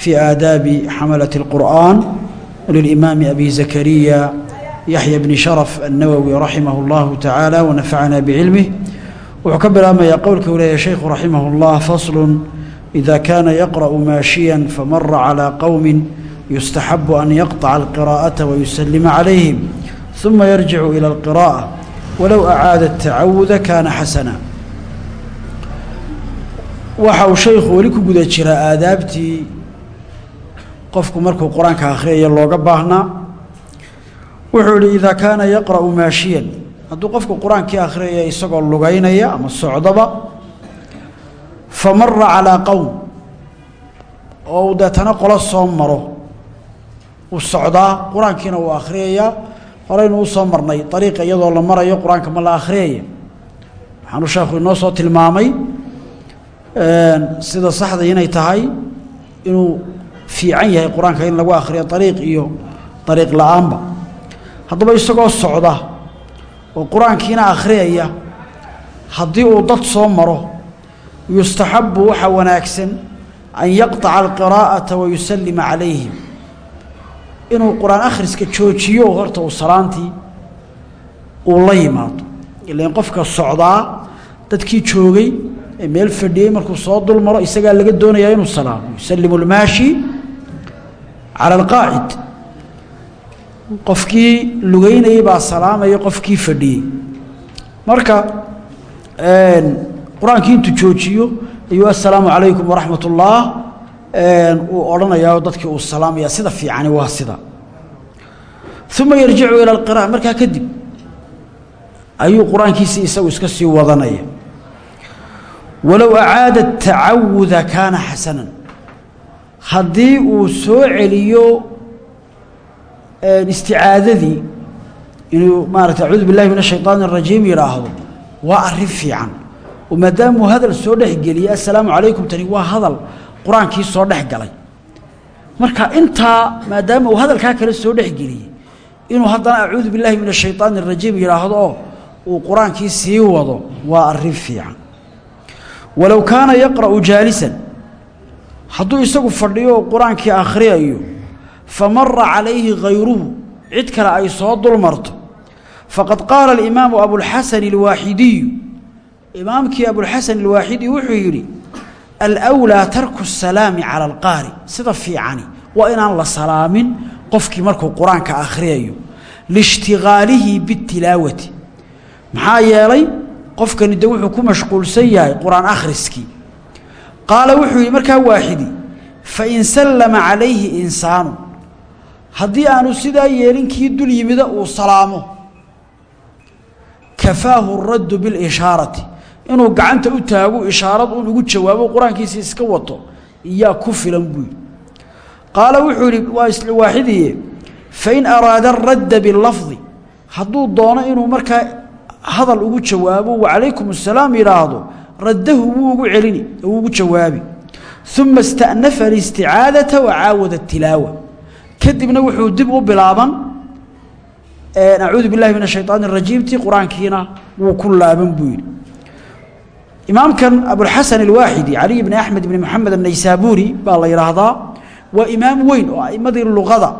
في آداب حملة القرآن للإمام أبي زكريا يحيى بن شرف النووي رحمه الله تعالى ونفعنا بعلمه وحكبر أما يقول كولي شيخ رحمه الله فصل إذا كان يقرأ ماشيا فمر على قوم يستحب أن يقطع القراءة ويسلم عليهم ثم يرجع إلى القراءة ولو أعاد التعوذ كان حسنا وحو شيخ ولكو قد جرى آدابتي qofku markuu qur'aanka akhriyayo looga baahnaa wuxuu idhi idaa kaana yaqra'u maashiyan. Hadduu qofku qur'aankii akhriyaya isagoo lugaynaya ama socdaba fa mara calaa qowm oo uu deetana qolo soo maro. Uu socdaa qur'aankiina uu akhriyayaa. Horeynu u soo marnay ariiqa iyadoo la marayo qur'aanka ma la akhriyaya waxaanu sheekhu inoo soo tilmaamay sida saxda inay tahay inuu fiican yahay qur'aanka in lagu akhriyo ariiq iyo ariiq la'aanba. Haddaba isagoo socda oo qur'aankiina akhriyaya haddii uu dad soo maro yustaxabu waxaa wanaagsan an yaqطaca alqiraa'ata wayusallima calayhim. Inuu qur'aan akhriska joojiyo horta uu salaantii uu la yimaado. Ilan qofka socdaa dadkii joogay ee meel fadhiyey markuu soo dul maro isagaa laga doonayaa inuu salaamo. Yusallimu lmaashi cala alqaacid. Qofkii lugeynayey baa salaamaya qofkii fadhiyey marka qur'aankii intuu joojiyo ayuu assalaamu calaykum waraxmat ullah uu odhanayaa dadkii uu salaamaya sida fiicani waa sida. Uma yarjicu ila alqira'a markaa kadib ayuu qur'aankiisii isagu iska sii wadanaya. Walow acaada tacawuda kaana xasanan haddii uu soo celiyo isticaadadii inuu maarata acuudu billahi min ashayطaan الrajiim yidhaahdo waa arrin fiican oo maadaamuu hadal soo dhexgeliyey assalaamu calaykum tani waa hadal qur-aankii soo dhex galay marka intaa maadaama uu hadalkaa kale soo dhexgeliyey inuu haddana acuudu billahi min ashayطaan الrajiim yidhaahdo oo uu qur-aankii sii wado waa arrin fiican walow kaana yaqra'u jaalisan hadduu isagu fadhiyo oo qur'aankii akhriyayo fa mara calayhi hayruhu cid kale ay soo dul marto. Faqad qaala alimaamu abulxasan alwaaxidiyu imaamkii abulxasan alwaaxidi wuxuu yidhi alwlaa tarku asalaami cala alqaari. Sida fiicani waa inaan la salaamin qofkii markuu qur'aanka akhriyayo liishtigaalihi bitilaawati. Maxaa yeelay qofkani de wuxuu ku mashquulsan yahay qur'aan akhriskii qaala wuxuu yidhi markaa waaxidi fain sallama calayhi insaanu. Haddii aanu sidaa yeelin kii dul yimida uu salaamo kafaahu raddu bilishaarati inuu gacanta u taago ishaarad uun ugu jawaabo qur'aankiisa iska wato iyaa ku filan yidhi. Qaala wuxuu isla waaxidiye fain araada aradda bilafdi hadduu doono inuu markaa hadal ugu jawaabo wacalaykum assalaam yidhaahdo raddahu wuu ugu celini wuu ugu jawaabi uma ista'nafa alisticaadata wa caawada tilaawa kadibna wuxuu dib u bilaaban acuudu billahi min ashayطaan الrajiimti qur-aankiina wuu ku laaban buu yidhi imaamkan abulxasan alwaaxidi caliy bni axmed bni moxamed annaysaabuuri baa la yidhaahdaa waa imaam weyn oo a'imadii luqada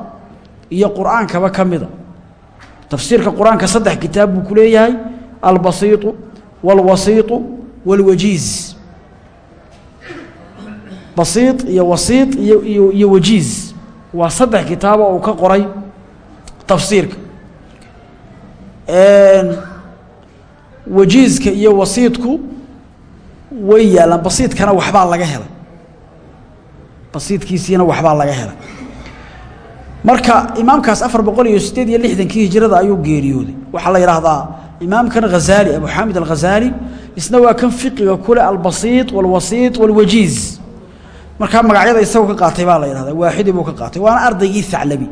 iyo qur'aankaba ka mida tafsiirka qur-aanka saddex kitaab buu ku leeyahay albasiiطu wاlwasiiطu wاlwajiiz basiid iyo wasiid iyo iyo wajiiz waa saddex kitaaba uu ka qoray tafsiirka. Wajiizka iyo wasiidku way yaallaan basiidkana waxbaa laga helay basiidkiisiina waxbaa laga helay marka imaamkaas afar boqol iyo sideed iyo lixdankii hijrada ayuu geeriyooday. Waxaa la yidhaahdaa imaamkan hazaali abu xamid alghazaali isna waa kan fiqiga kule albasiiط walwasiiط walwajiiz. Markaa magacyada isagu ka qaatay baa la yidhahdaa waaxidi buu ka qaatay. Waana ardaygii aclabi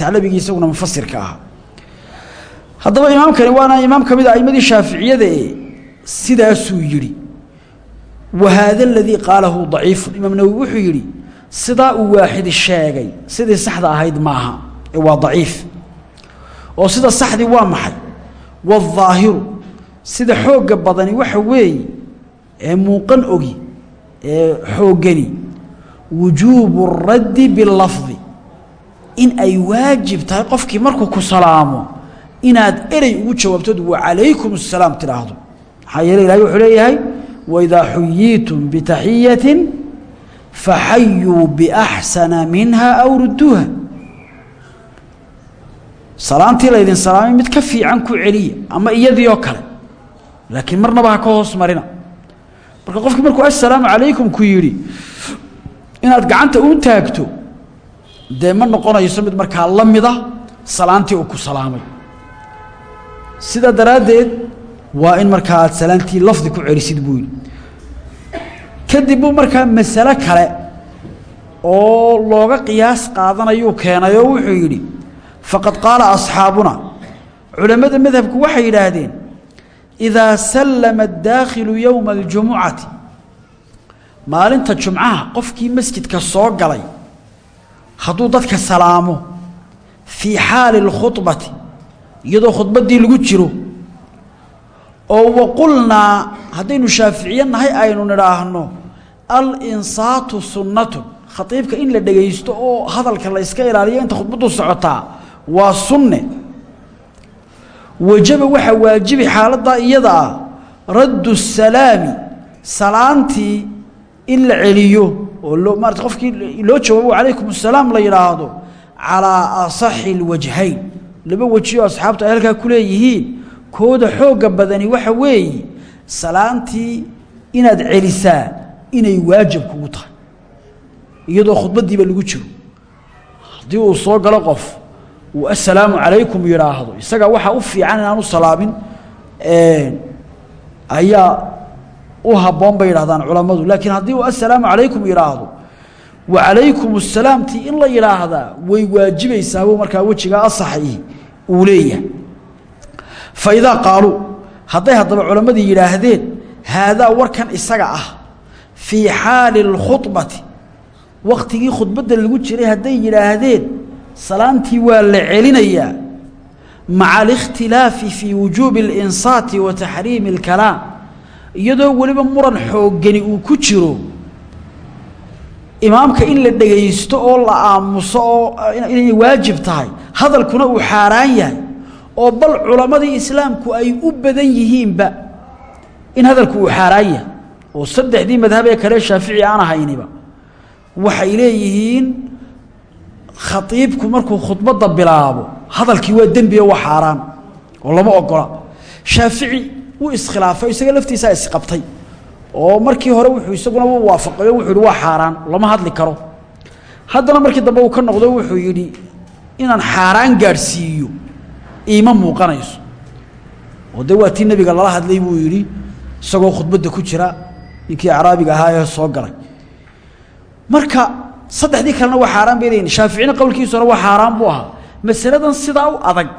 aclabigii isaguna mufasirka ahaa. Haddaba imaamkani waana imaam ka mid a aimadii shaaficiyada ee sidaasuu yidhi. Wa haada aladii qaalahu daciifun. Imaam nawowi wuxuu yidhi sidaa uu waaxidi sheegay sidii saxda ahayd maaha ee waa daciif. Oo sida saxdii waa maxay? Waaldaahiru sida xoogga badani waxa weeye ee muuqan ogi ee xooggani wujuubu raddi bilafdi in ay waajib tahay qofkii markuu ku salaamo inaad erey ugu jawaabtood wacalaykum asalaam tidhaahdo. Maxaa yeele ilahay wuxuu leeyahay waidaa xuyiitum bitaxiyatin faxayuu biaxsana minha aw rudduuha. Salaantii laydin salaamay mid ka fiican ku celiya ama iyadii oo kale laakiin marnaba ha ka hoos marina. Marka qofkii markuu assalaamu calaykum ku yidhi inaad gacanta u taagto dee ma noqonayso mid markaa la mida salaantii uu ku salaamay. Sidaa daraaddeed waa in markaa aad salaantii lafdi ku celisid buu yidhi. Kadib buu markaa masalo kale oo looga qiyaas qaadanayuu keenay wuxuu yidhi faqad qaala asxaabuna culammada madhabku waxay yidhaahdeen idaa sallama addaakhilu yowma aljumucati maalinta jumcaha qofkii masjidka soo galay hadduu dadka salaamo fii xaali اlkhudbati iyadoo khudbaddii lagu jiro oo waqulnaa haddaynu shaaficiye nahay aynu nidhaahno alinsaatu sunnatun khatiibka in la dhegaysto oo hadalka la yska ilaaliyo inta khudbaddu socotaa waa sunne wajaba waxaa waajibi xaaladdaa iyada ah. Raddu salaami salaantii in la celiyo oo loo maarata qofkii loo jawaabo calaykum assalaam la yidhaahdo calaa asaxi اlwajhayn laba weji oo asxaabtu ay halkaa ku leeyihiin. Kooda xoogga badani waxa weeye salaantii inaad celisaa inay waajib kugu tahay. Iyadoo khudbaddiiba lagu jiro. Haddii uu soo galo qof uu assalaamu calaykum yidhaahdo. Isaga waxaa u fiican inaan u salaamin ayaa u habboon bay yidhahdaan culammadu. Laakiin haddii uu assalaamu calaykum yidhaahdo wa calaykum assalaamtii in la yidhaahdaa way waajibaysaabuu markaa wejigaa asaxii uu leeyahay. Fa idaa qaaluu hadday haddaba culammadii yidhaahdeen haadaa warkan isaga ah fii xaali اlkhudbati wakhtigii khudbadda lagu jiray hadday yidhaahdeen salaantii waa la celinayaa maca alikhtilaafi fii wujuubi اlinsaati wa taxriimi اlkalaam iyadoo weliba muran xooggani uu ku jiro imaamka in la dhegaysto oo la aamuso oo inay waajib tahay hadalkuna uu xaaraan yahay oo bal culammadii islaamku ay u badan yihiinba in hadalku uu xaaraan yahay. Oo saddexdii madhab ee kale shaafici aan ahayniba waxay leeyihiin khaiibku markuu khudbadda bilaabo hadalkii waa dembi waa xaaraan oo lama ogola shaafici wuu iskhilaafay isaga laftiisaa isqabtay oo markii hore wuxuu isaguna u waafaqay wuxuu waa xaaraan lama hadli karo. Haddana markii dambe uu ka noqdo wuxuu yidhi inaan xaaraan gaadhsiiyo iima muuqanayso. Oo dee waa tii nebiga lala hadlay buu yidhi isagoo khudbadda ku jira ninkii acraabiga ahaa ee soo galay. Marka saddexdii kalena waa xaaraan bay leeyihiin shaaficina qowlkiisuna waa xaaraan buu ahaa. Masaladan sidaa u adag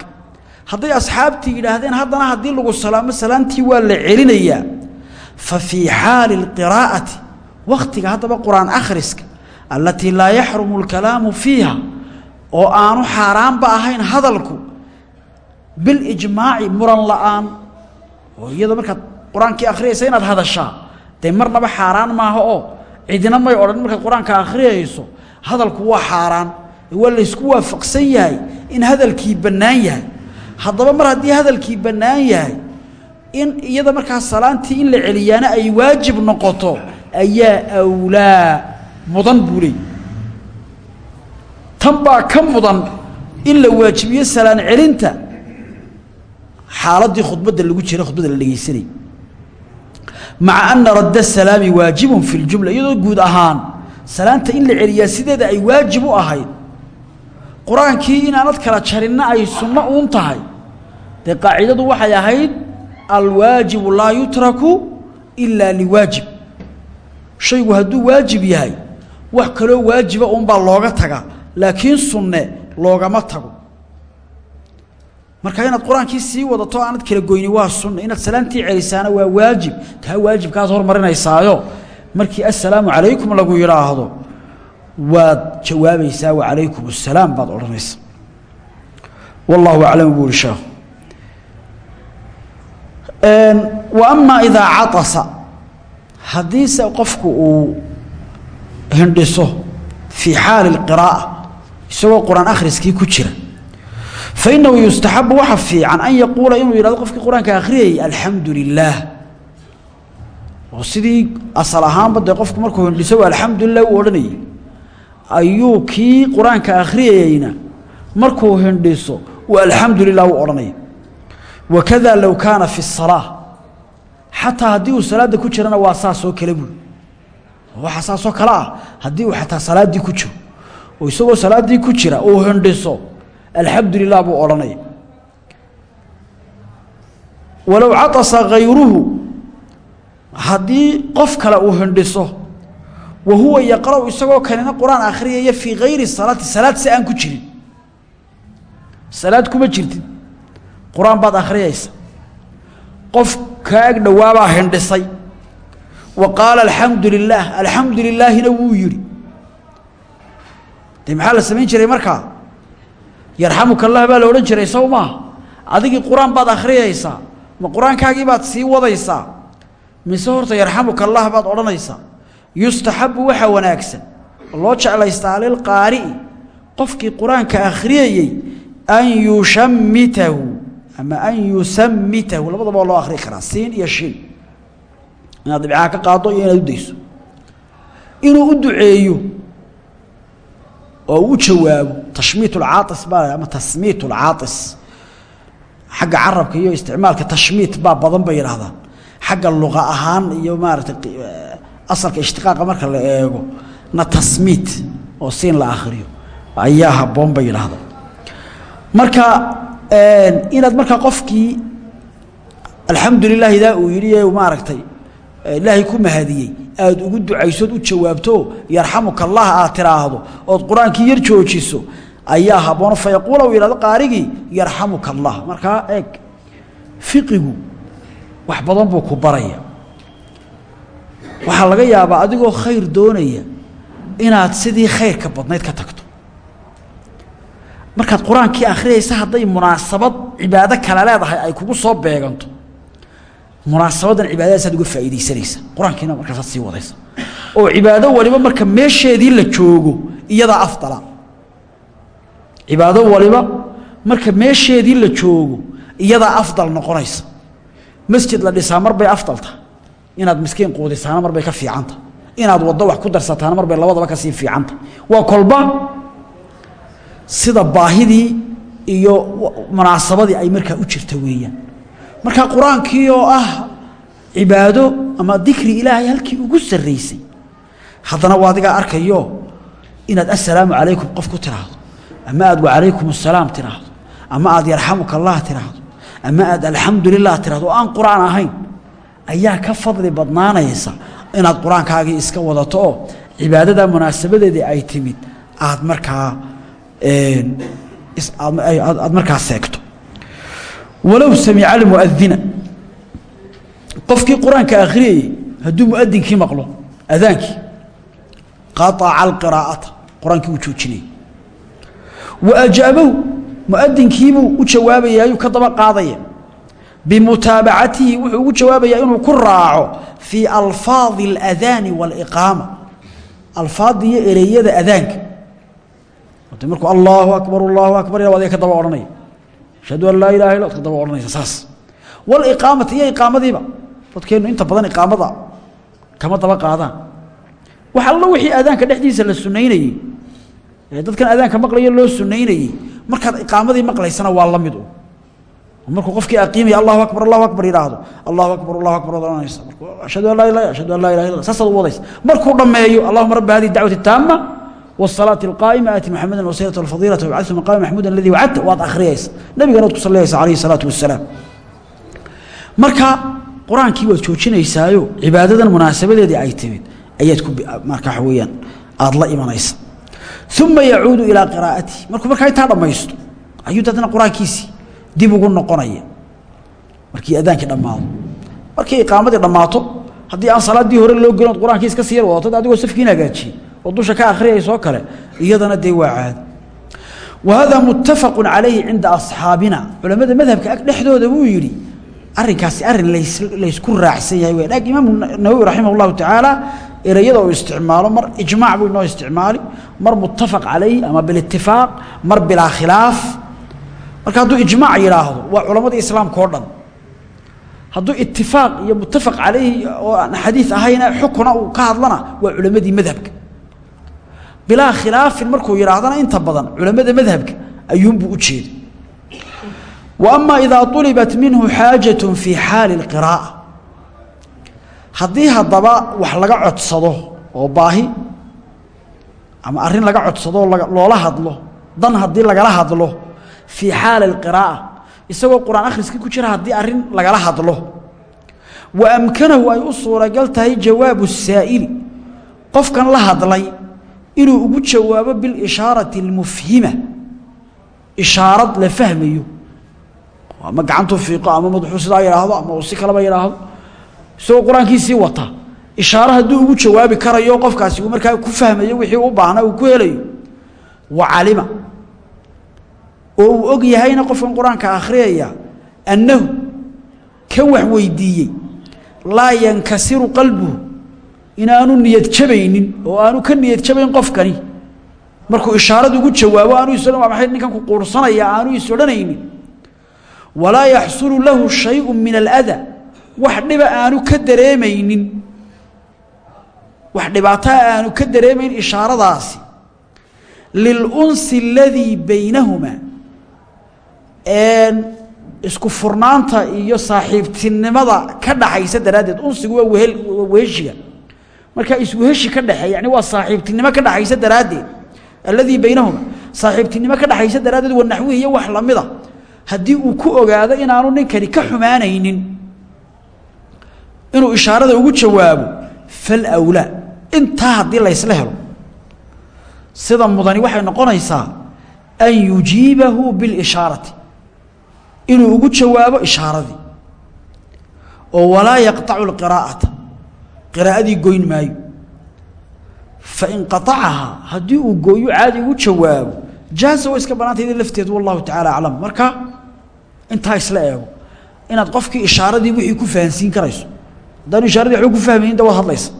hadday asxaabtii yidhaahdeen haddana haddii lagu salaamo salaantii waa la celinayaa. Fa fii xaali اlqiraa'ati wakhtiga haddaba qur'aan akhriska allatii laa yaxrumu اlkalaamu fiiha oo aanu xaaraanba ahayn hadalku bilijmaaci muran la'aan. Oo iyadoo markaad qur'aankii akhriyaysa inaad hadashaa dee marnaba xaaraan maaha oo cidina may odhan markaad qur'aanka akhriyayso hadalku waa xaaraan waa laysku waafaqsan yahay in hadalkii bannaan yahay. Haddaba mar haddii hadalkii bannaan yahay in iyada markaa salaantii in la celiyaana ay waajib noqoto ayaa awlaa mudan buu leey tan baa ka mudan in la waajibiyo salaan celinta. Xaaladdii khudbadda lagu jira khudbadda la dhegaysanay maca ana radda salaami waajibun fi ljumla iyadoo guud ahaan salaanta in la celiyaa sideeda ay waajib u ahayd. Qur'aankii inaanad kala jarinna ay sunno uun tahay. Dee qaacidadu waxay ahayd alwaajibu laa yutraku ilaa liwaajib shaygu hadduu waajib yahay wax kaloo waajiba uunbaa looga tagaa laakiin sunne loogama tago marka inaad qur'aankii sii wadato aanad kala goyni waa sunna. Inaad salaantii celisaana waa waajib. Taa waajibkaad hormarinaysaayo markii assalaamu calaykum lagu yidhaahdo waad jawaabaysaa wacalaykum assalaam baad odhanaysa wallahu aclam buu ihi sheekhu wa idaa caasa haddiise qofku uu hindhiso fii xaali اlqiraa'a isagoo qur'aan akhriskii ku jira fainahu yustaxabu waxa fiican an yaquula inuu yidhahdo qofkii qur'aanka akhriyayay alxamdu lilaah oo sidii asal ahaanba dee qofku markuu hindhiso alxamdu lilah uu odhanayay. Ayuu kii qur'aanka akhriyayeyna markuu hindhiso alxamdu lilah u odhanaya wakada low kaana fi الsalaa xataa haddii uu salaadda ku jirana waa saasoo kale buuri waxa saasoo kale ah haddii uu xataa ku jiro. Oo isagoo salaaddii ku jira hindhiso alxamdu lilah buu odhanaya walow caطasa hayruhu haddii qof kale uu hindhiso wa huwa yaqra'u isagoo kanina qur'aan akhriyaya fii hayri salaati salaad si aan ku jirin. Salaad kuma jirtid qur'aan baad akhriyaysa qof kaa ag dhowaabaa hindhisay. Wa qaala alxamdu lilaah alxamdu lilaahina wuu yidhi. Dee maxaa la samayn jiray markaa yarxamuka allah baa la odhan jiray sow maaha adigii qur'aan baad akhriyaysaa ma qur'aankaagii baad sii wadaysaa mise horta yarxamuka allah baad odhanaysaa yustaxabu waxaa wanaagsan loo jeclaystaa lilqaari'i qofkii qur'aanka akhriyayey an yushammitahu ama an yusammitahu. Labadaba loo akhri karaa siin iyo shin. Inaad dhibcaha ka qaado iyo inaad u dayso. Inuu u duceeyo oo u jawaabo tashmiit ulcaatis baa ama tasmiit ulcaatis xagga carabka iyo isticmaalka tashmiit baa badan bay yidhaahdaan. Xagga luqa ahaan iyo maaragtay asalka ishtiqaaqa marka la eego na tasmiit oo siin la akhriyo. Ayaa habboon bay yidhaahdaa marka inaad markaa qofkii alxamdu lilah idaa uu yidhi ee maaragtay ilaahay ku mahadiyey aada ugu ducaysood u jawaabto yarxamuka allah aad tiraahdo ood qur'aankii yar joojiso ayaa habboon fa yaquula uu yidhahdo qaarigii yarxamuka allah markaa eeg fiqigu wax badan buu ku baraya. Waxaa laga yaabaa adigoo khayr doonaya inaad sidii khayrka badnayd ka tagto. Markaad qur'aankii akhriyaysa hadday munaasabad cibaado kale leedahay ay kugu soo beeganto munaasabaddan cibaadadaasaad uga faa'iidaysanaysa. Qur'aankiina markaasaad sii wadaysa. Oo cibaado waliba marka meesheedii la joogo iyadaa afdala. Cibaado waliba marka meesheedii la joogo iyadaa afdal noqonaysa. Masjid la dhisaa mar bay afdal tahay inaad miskiin quudisaana mar bay ka fiicanta. Inaad waddo wax ku darsataana mar bay labadaba ka sii fiicanta. Waa kolba sida baahidii iyo munaasabadii ay markaa u jirta weeyaan markaa qur'aankii oo ah cibaado ama dikri ilaahay halkii ugu sarraysay haddana waa adigaa arkayo inaad assalaamu calaykum qof ku tiraahdo ama aad wacalaykum assalaam tiraahdo ama aad yarxamuka allah tiraahdo ama aad alxamdu lilah tirahdo oo aan qur'aan ahayn ayaa ka fadli badnaanaysa inaad qur'aankaagii iska wadato oo cibaadada munaasabadeedii ay timid aad markaa aad markaa seegto ولو samica lmuadina qofkii qur'aanka akhriyayey hadduu muadinkii maqlo adaankii qaaca alqiraa'ata qur'aankii uu joojinayey. Wa ajaabahu muadinkiibuu u jawaabayayuu ka daba qaadaya. Bimutaabacatihi wuxuu ugu jawaabayaa inuu ku raaco fii alfaadi اladaani wاliqaama alfaadda iyo ereyada adaanka. Markuu allaahu akbar allaahu akbar waadga ashhadu an laa ilaha illa ad ka daba odhanaysa saas. Waliqaamati iyo iqaamadiiba. Dadkeennu inta badan iqaamada kama daba qaadaan. Wax allo wixii aadaanka dhexdiisa la sunaynayey dadkan aadaanka maqlayo loo sunaynayey markaad iqaamadii maqlaysana waa la mid qofkii aqiimaya allahu akbar allahu akbar yidhaahdo. Allahu akbar allahu akbar odhanaysa markuu ashhadu an laa ilaha ashhadu an laa ilaha illa u wadaysa markuu dhammeeyo allahuma rabba hadihi dacwati taama والصلاة القائمة آتي محمدا الوسيلة والفضيلة وابعثه مقام محمودا الذي وعدته waad akhriyaysa nabigana ad ku saliyaysa alayhi الصلاaةu wasalaam marka qur-aankii waad joojinaysaayo cibaadadan munaasabadeedii ay timid ayaad ku marka waxa weeyaan aada la imanaysa uma yacuudu ilaa qiraa'atihi markuu markaa intaa dhammaysto ayuu dadna qur-aankiisii dib ugu noqonaya markii adaankii dhammaado markii iqaamadii dhammaato haddii aan salaaddii hore loo gelin od qur-aankii iska sii yar wadato adigoo safkiin hagaajiyey oo dusha ka akhriyayso kale iyadana dee waa caadi wa hada muttafaqu calayhi cinda asxaabina. Culamada madhabka dhexdooda wuu arrinkaasi arrin laysku raacsan yahay w ag imaamu nawowi raximah اllahu tacaala uu isticmaalo mar ijmaac buu inoo isticmaali mar muttafaq calayh ama bilitifaaq mar bilaa khilaaf. Marka hadduu ijmaac yidhaahdo waa culamadii islaamka o dhan. Hadduu itifaaq iyo muttafaq calayhi oo aan xadiid ahayna xukuna uu ka hadlana waa culamadii madhabka bilaa khilaafin markuu yidhaahdana inta badan culamada madhabka ayuunbuu u jeeda wa ama idaa ulibat minhu xaajaة fii xaali اqiraa'a haddii haddaba wax laga codsado oo baahi ama arrin laga codsado loola hadlo dan haddii lagala hadlo fii xaali اlqiraa'a isagoo qur-aan akhriskii ku jira haddii arrin lagala hadlo wa amkanahu ay u suuragal tahay jawaabu الsaa'ili qofkan la hadlay inuu ugu jawaabo bilishaarati اlmufhima ishaarad la fahmayo. Ama gacantu fiiqo ama madaxuu sidaa yidhaahdo ama si kaleba yidhaahdo isagoo qur'aankiisii wata. Ishaaro hadduu ugu jawaabi karayo qofkaasi uu markaa ku fahmayo wixii u baahnaa uu ku helayo. Wa calima. Oo uu og yahayna qofkan quraanka akhriyaya annahu kan wax weydiiyey laa yankasiru qalbuhu inaanu niyad jabaynin oo aanu ka niyad jabayn qofkani. Markuu ishaarada ugu jawaabo aanu is waa maxay ninkan ku quursanaya? Aanu is odhanaynin. Walaa yaxsulu lahu shayu min alada wax dhiba aanu ka dareemaynin. Wax dhibaataa aanu ka dareemayn ishaaradaasi. Lilunsi aladii baynahumaa isku furnaanta iyo saaxiibtinimada ka dhaxaysa daraaddeed. Unsigu waa wehel marka isku heshi ka dhaxeey yani waa saaxiibtinimo ka dhaxaysa daraaddeed. Alladii baynahuma saaxiibtinimo ka dhaxaysa daraadeed wa naxwihi iyo wax lamida ah. haddii uu ku ogaado inaanu ninkani ka xumaanaynin inuu ishaarada ugu jawaabo fal awlaa. Intaa haddii laysla helo. Sida mudani waxay noqonaysaa an yujiibahu bilishaarati inuu ugu jawaabo ishaaradii oo walaa yaqtacu lqiraa'ata qiraa'adii goyn maayo. Fain qaطacahaa haddii uu gooyo caadi ugu jawaabo jaaza way iska banaantay ida lafteedu wallahu tacaala aclam marka intaa isla eego inaad qofkii ishaaradii wixii ku fahansiin karayso haddaanu ishaaradii waxba ku fahmaynin da waad hadlaysa.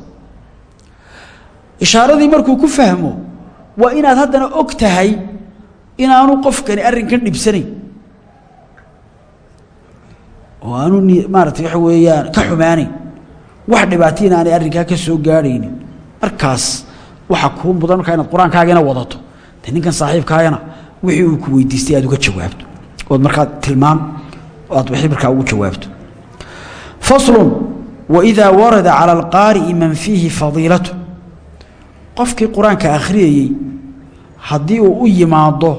Ishaaradii markuu ku fahmo waa inaad haddana og tahay inaanu qofkani arrinkan dhibsanayn. Oo aanu maaratay waxa weeyaan ka xumaanayn wax dhibaatayna aanay arrinkaa ka soo gaadhaynin markaas waxa kuu mudan markaa inaad qur'aankaagana wadato. Ninkan saaxiibkaagana wixii uu ku weydiistay aad uga jawaabto. Ood markaa tilmaam aad wixii markaa ugu jawaabto. Faslun waidaa warada cala alqaari'i man fiihi fadiilatu. Qofkii qur'aanka akhriyayey haddii uu u yimaado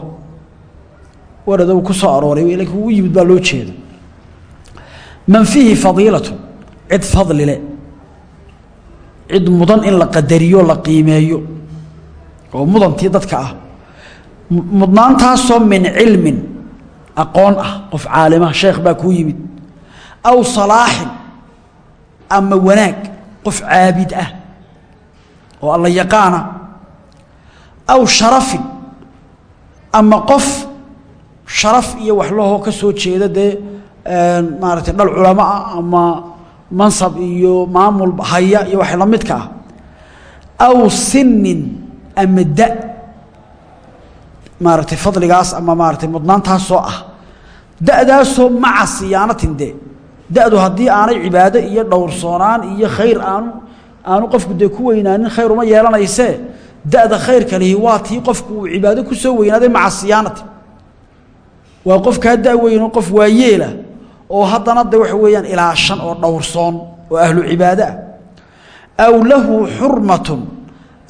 warada uu ku soo arooray lakiin uu u yimid baa loo jeeda man fiihi fadiilatu cid fadlile cid mudan in la qadariyo la qiimeeyo oo mudantii dadka ah. Mudnaantaasoo min cilmin aqoon ah qof caalima sheekh baa kuu yimid. Aw salaaxin ama wanaag qof caabid ah oo alla yaqaana. Aw sharafin ama qof sharaf iyo wax lahoo ka soo jeeda dee maaragtay dhal culamo ah ama mansab iyo maamul haya iyo wax la midka ah aw sinin ama da. Maaragtay fadligaas ama maaratay mudnaantaasoo ah. Da'daasoo maca siyaanatin dee da'du haddii aanay cibaado iyo dhowrsoonaan iyo khayr aanu aanu qofku dee ku weynaanin khayr uma yeelanaysee da'da khayrka lihi waa tii qofku uu cibaado ku soo weynaaday maca siyaanati waa qofkaa da' weynoo qof waayeela oo haddana de waxa weeyaan ilaashan oo dhowrsoon oo ahlu cibaado ah. Aw lahu xurmatun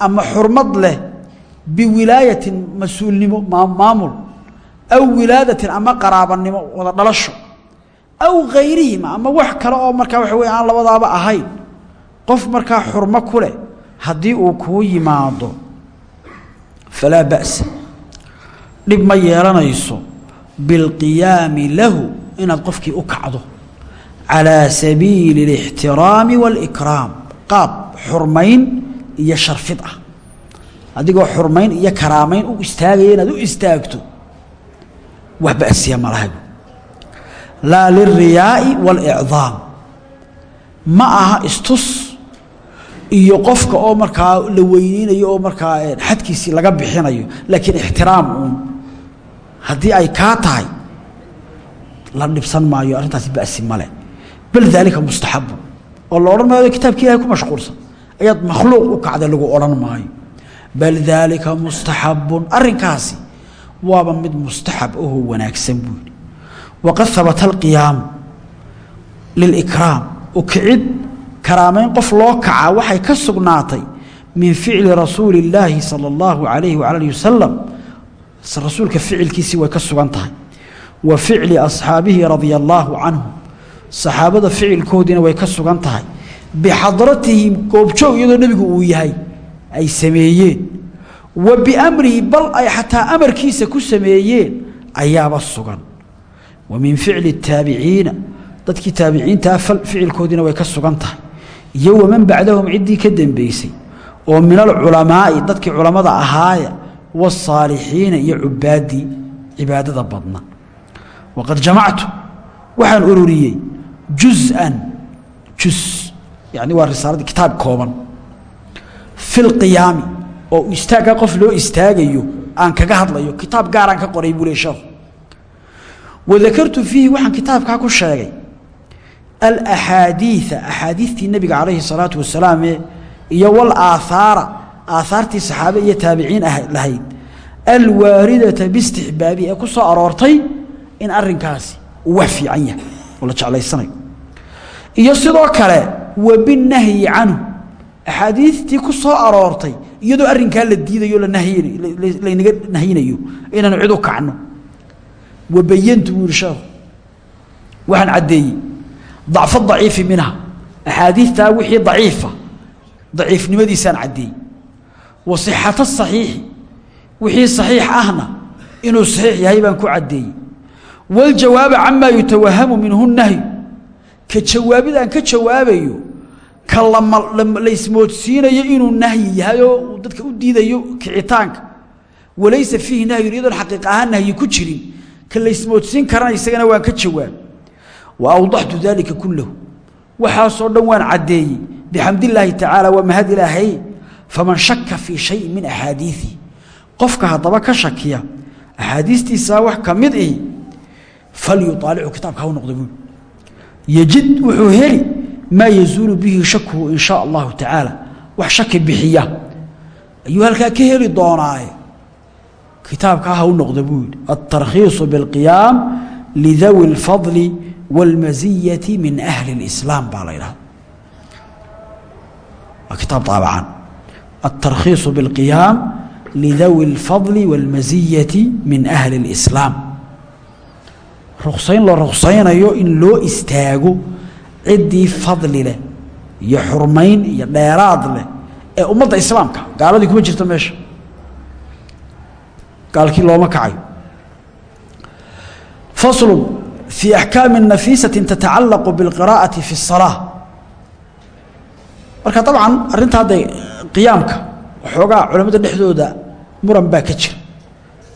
ama xurmad leh biwilaayatin mas'uulnimo maamul. Aw wilaadatin ama qaraabanimo wada dhalasho. Aw kayrihima ama wax kale oo markaa waxa wey aan labadaaba ahayn. Qof markaa xurmo ku leh haddii uu kuu yimaado falaa ba'sa. Dhib ma yeelanayso. Bilqiyaami lahu inaad qofkii u kacdo calaa sabiili اlاxtiraami wاlإikraam qaab xurmayn iyo sharfid ah adigoo xurmayn iyo karaamayn u istaagaya inaad u istaagto wax ba'siya malahabu laa lilriyaa'i wاlإcdaam ma aha istus iyo qofka oo markaa la weyneynayo oo markaa xadkiisii laga bixinayo laakiin ixtiraam uun haddii ay kaa tahay la dhibsan maayo arrintaasi ba'si male bal daalika mustaxabu oo la odhan maayo kitaabki ilahay ku mashquulsan ayaad makhluuq u kacday lagu odhan maayo. Bal daalika mustaxabun arrinkaasi waaba mid mustaxab ahoo wanaagsan buu yidhi. Waqad habata alqiyaamu lilikraam ukicid karaamayn qof loo kacaa waxay ka sugnaatay min ficli rasuuli illaahi sala allahu calayhi wala alihi wasalam rasuulka ficilkiisii way ka sugan tahay wa ficli asxaabihi radia allaahu canhum. Saxaabada ficilkoodiina way ka sugan tahay. Bixadratihim goobjoog iyadoo nebigu uu yahay ay sameeyeen. Wa biamrihi bal ay xataa amarkiisa ku sameeyeen ayaaba sugan. Wa min ficli taabiciina dadkii taabiciintaa ficilkoodiina way ka sugan tahay. Iyo waman bacdahum ciddii ka dembeysay oo min alculamaa'i dadkii culammada ahaaya wasaalixiina iyo cubaaddii cibaadada badna waqad jamactu waxaan ururiyey juz-an juz yani waa risaaladii kitaab kooban fi lqiyaami oo istaagga qof loo istaagayo aan kaga hadlayo kitaab gaaraan ka qoray buu le sheekhu wadakartu fiihi waxaan kitaabkaa ku sheegay alaxaadiia axaadiistii nebiga calayhi salaatu wasalaam iyo walaaahaara aahaartii saxaabe iyo taabiciin lahayd alwaaridata bistixbaabi ee ku soo aroortay in arinkaasi uu wax fiican yahay oo la jeclaysanayo iyo sidoo kale wa binahyi canhu. Axaadiistii ku soo aroortay iyadoo arrinkaa la diidayo laynaga nahyinayo inaanu cid u kacno. Wa bayantu buu yihi sheekhu. Waxaan caddeeyey dacfa daciifi minha. Axaadiistaa wixii daciifa daciifnimadiisaan caddeeyey. Wa sixata saxiixi wixii saxiix ahna inuu saxiix yahay baan ku caddeeyey waljawaaba camaa yutawahamu minhu nahyu. Ka jawaabidaan ka jawaabayo ka laismoodsiinayo inuu nahyi yahay oo dadka u diidayo kicitaanka. Walaysa fiihi nahyun iyadoon xaqiiq ahaan nahyi ku jirin. Ka laismoodsiin karana isagana waan ka jawaab. Wa awdaxtu daalika kullahu. Waxaasoo dhan waan caddeeyey. Bixamd illaahi tacaala waa mahad ilaahay. Faman shaka fii shayin min axaadiiii qofka haddaba ka shakiya axaadiistiisaa wax ka mid ihi falyuaalicu kitaabka ha u noqda buuli yejid wuxuu heli maa yazuulu bihi shakuhu in shaa allahu tacaala wax shaki bixiya ayuu halkaa ka heli doonaaye kitaabkaa ha u noqda buu yidhi altarkhiiصu biاlqiyaam lidawi اlfadli wاlmasiyati min ahli اlislaam baa la ydhahda waa kitaab daabacan altarkhiiصu biاlqiyaam lidawi اlfadli wاlmasiyati min ahli اlislaam ruqsayn la ruqsaynayo in loo istaago ciddii fadli leh iyo xurmayn iyo dheeraad leh ee ummadda islaamka. Gaaladii kuma jirto meesha. Gaalkii looma kacayo. Faslun fii axkaami nafiisatin tatacallaqu bilqiraa'ati fi اsalaa marka dabcan arrintaa dee qiyaamka waxoogaa culamada dhexdooda muran baa ka jira.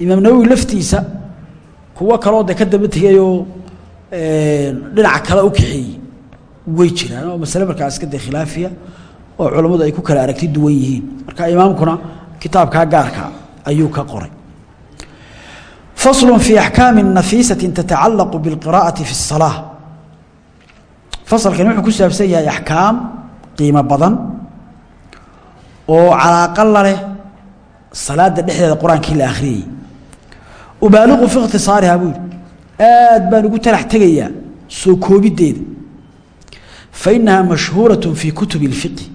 Imaam nawowi laftiisa kuwo kaloo de ka daba tegayoo dhinaca kale u kaxeeyey way jiraan oo masale markaa iska de khilaafiya oo culammadu ay ku kala aragti duwan yihiin marka imaamkuna kitaabkaa gaarka ayuu ka qoray faslu fii axkaami nafiisati tatacalaqu biاlqiraa'ati fi الsalaa fasalkani wuxuu ku saabsan yahay axkaam qiimo badan oo calaaqa la leh salaada dhexdeeda qur-aankii la akhriyayey ubaaliqu fi ikhtisaariha buu yidhi aad baan ugu talax tegayaa soo koobiddeeda fa innahaa mashhuuraة fii kutubi اlfiqhi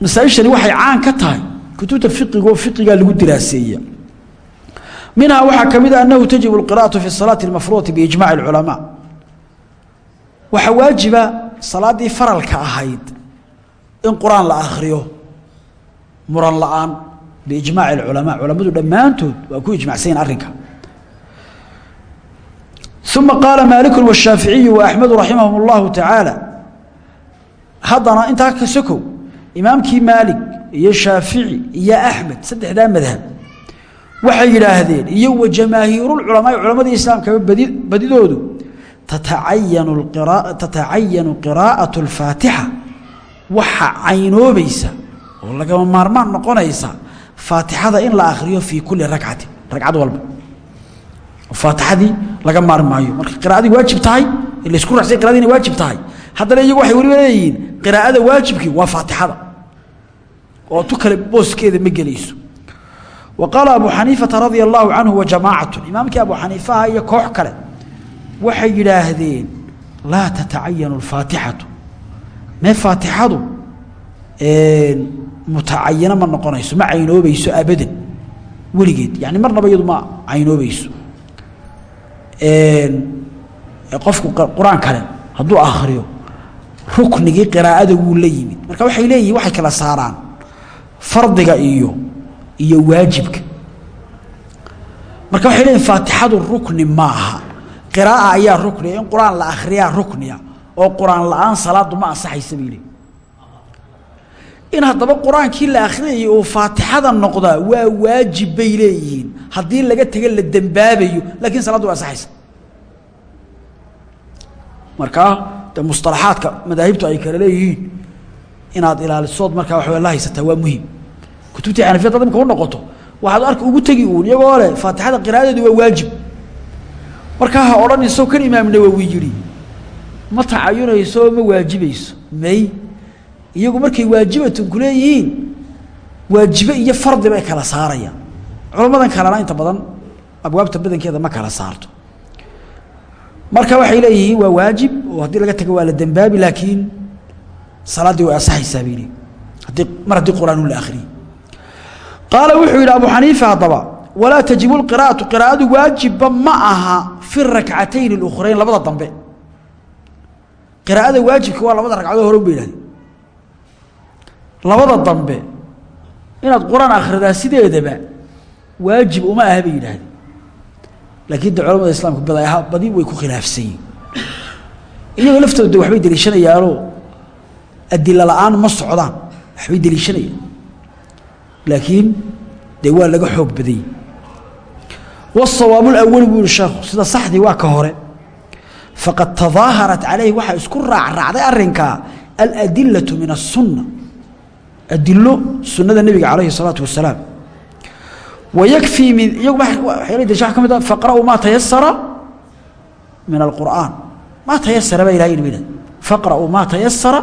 masaaishani waxay caan ka tahay kutubta fiqiga oo fiqigaa lagu diraaseeya minhaa waxaa ka mid a annahu tajibu اlqira'aةu fi الsalaati اlmafruudati biijmaci اlculamaa waxaa waajiba salaaddii faralka ahayd in qur-aan la akhriyo muran la-aan biijmaaci اlculamaa culamadu dhammaantood waa ku ijmacsan yihin arrinka uma qaala maaliku washaaficiyu waaxmedu raximahum اllahu tacaala haddana intaa ka sokow imaamkii maalik iyo shaafici iyo axmed saddexdaa madhab waxay yidhaahdeen iyo wa jamaahiirulculamaai culamadii islaamkaba badi badidoodu tatacayanu tatacayanu qiraa'atu اlfaatixa waxa caynoobaysa oo lagama maarmaan noqonaysa faatixada in la akhriyo fii kuli ragcati ragcad walba. Faatixadii laga maayo. Marka qiraadii waajib tahay laysku racsay qiradi inay waajib tahay. Haddana iyagu waxay weliba leeyihiin qiraa'ada waajibkii waa faatixada. Oo tu kale booskeeda ma gelayso. Wa qaala abu xaniifata radia allaahu wa jamaacatu imaamkii abu xaniifaha iyo koox kale waxay yidhaahdeen laa tatacayanu alfaatixatu. Mee faatixadu mutacayino ma noqonayso ma caynoobayso abadan weligeed. Yani marnaba iyadu ma caynoobayso. Qofku qur'aan kale hadduu akhriyo ruknigii qiraa'ada wuu la yimid. Marka waxay leeyihiin waxay kala saaraan fardiga iyo iyo waajibka. Marka waxay leeyihiin faatixadu rukni ma aha qiraa'a ayaa rukniya in qur'aan la akhriyaa rukniya oo qur'aan la'aan ma ansaxaysa bay leeyihiin in haddaba qur'aankii la akhriyayay oo faatixada noqdaa waa waajib bay leeyihiin. Haddii laga taga la dembaabayo laakiin salaaddu waa ansaxaysa markaa de musطalaxaadka madaahibtu ay kale leeyihiin inaad ilaalisood markaa waxaa la haysataa waa muhiim kutubtii xanafiyad ad imka noqoto waxaad arka ugu tegi uun iyagoo leh faatixada qiraadeedu waa waajib. Markaa ha odhan isoo kan imaam nawowi yidhi ma tacayunayso ma waajibayso may iyagu markay waajibatun ku leeyihiin waajibe iyo fardi bay kala saarayaan. Culammadan kalena inta badan abwaabta badankeeda ma kala saarto. Marka waxay leeyihiin waa waajib oo haddii laga tago waa la dembaabi laakiin salaaddii way asaxaysaa bay haddii mar haddii qur'aan la akhriyey qaala wuxuu yidhi abu xaniifa haddaba walaa tajibu lqiraa'atu qiraa'adu waajibba ma aha fi rakcatayn اlukhrayn labada dambe. Qiraa'ada waajibka waa labada ragcadood hore ba yidhahdeen labada dambe inaad quraan akhridaa sideedaba waajib uma aha bay yidhaahdeen laakiin de culamada islaamka baday ahaa badi way ku khilaafsan yihiin iyaga laftoodu de waxbay deliishanayaanoo adila laaan ma socdaan waxbay deliishanayaan. Laakiin dee waa laga xoog badayey waasawaabu lawali buu yihi sheekhu sida saxdii waa ka hore. Faqad tadaaharat calayhi waxaa isku raacraacday arrinkaa aladilatu min aلsunna adilo sunada nebiga calayhi الsalaatu wasalaam. Wayakfii min iyagu waxay daliisha wa ka mid a faqra'uu maa tayasara min alqur'aan. Maa tayasara baa ilahay yidhi faqra'uu maa tayasara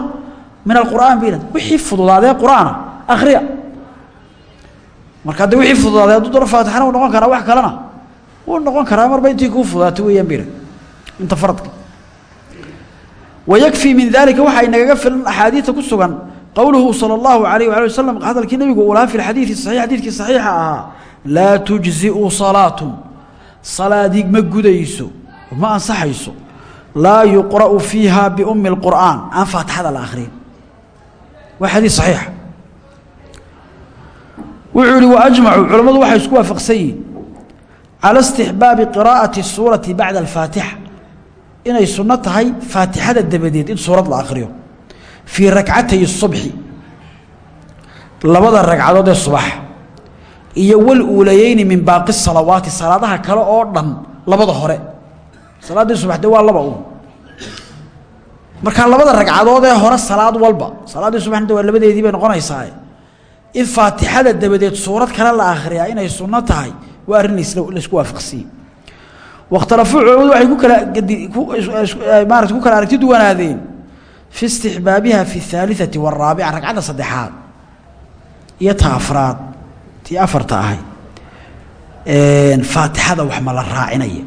min alqur'aan ba yidhahd wixii fududaadee qur'aana akhriya. Marka haddii wixii fududaaday hadduu daro faatixana wuu noqon karaa wax kalena. Wuu noqon karaa marba intii kuu fududaato weeyaan ba yidhahd inta faradka. Wayakfii min dalika waxaa inagaga filan axaadiida ku sugan qowluhu sal اllahu alayh waali wasalam hadalkii nebigu ulaa fi xadiidi saxiix xadiidkii saxiixa ahaa laa tujziu salaatun. Salaadii ma gudayso ma ansaxayso. Laa yuqra'u fiiha biummi اlqur'aan aan faatixada la akhrin waa xadiid saxiixa wuxuu ihi waajmacu culammadu waxay isku waafaqsan yihiin cala istixbaabi qiraa'ati suurati bacda alfaatixa. Inay sunno tahay faatixada dabadeed in suurad la akhriyo fii rakcatay subxi labada ragcadood ee subax. Iyo waluulayeyni min baaqi salawaati salaadaha kale oo dhan labada hore. Salaaddii subax de waa laba un markaa labada ragcadood ee hore salaad walba salaaddii subaxnta waa labadeedii bay noqonaysaae in faatixada dabadeed suurad kale la akhriyaa inay sunno tahay waa arrin la isku waafaqsiiye wakhtalafuu culamadu waxay ku kala maarata ku kala aragti duwanaadeen fi istixbaabiha fi اhaaliثati wاraabica ragcadda saddexaad iyo ta afraad tii afarta ahayd faatixada wax ma la raacinaya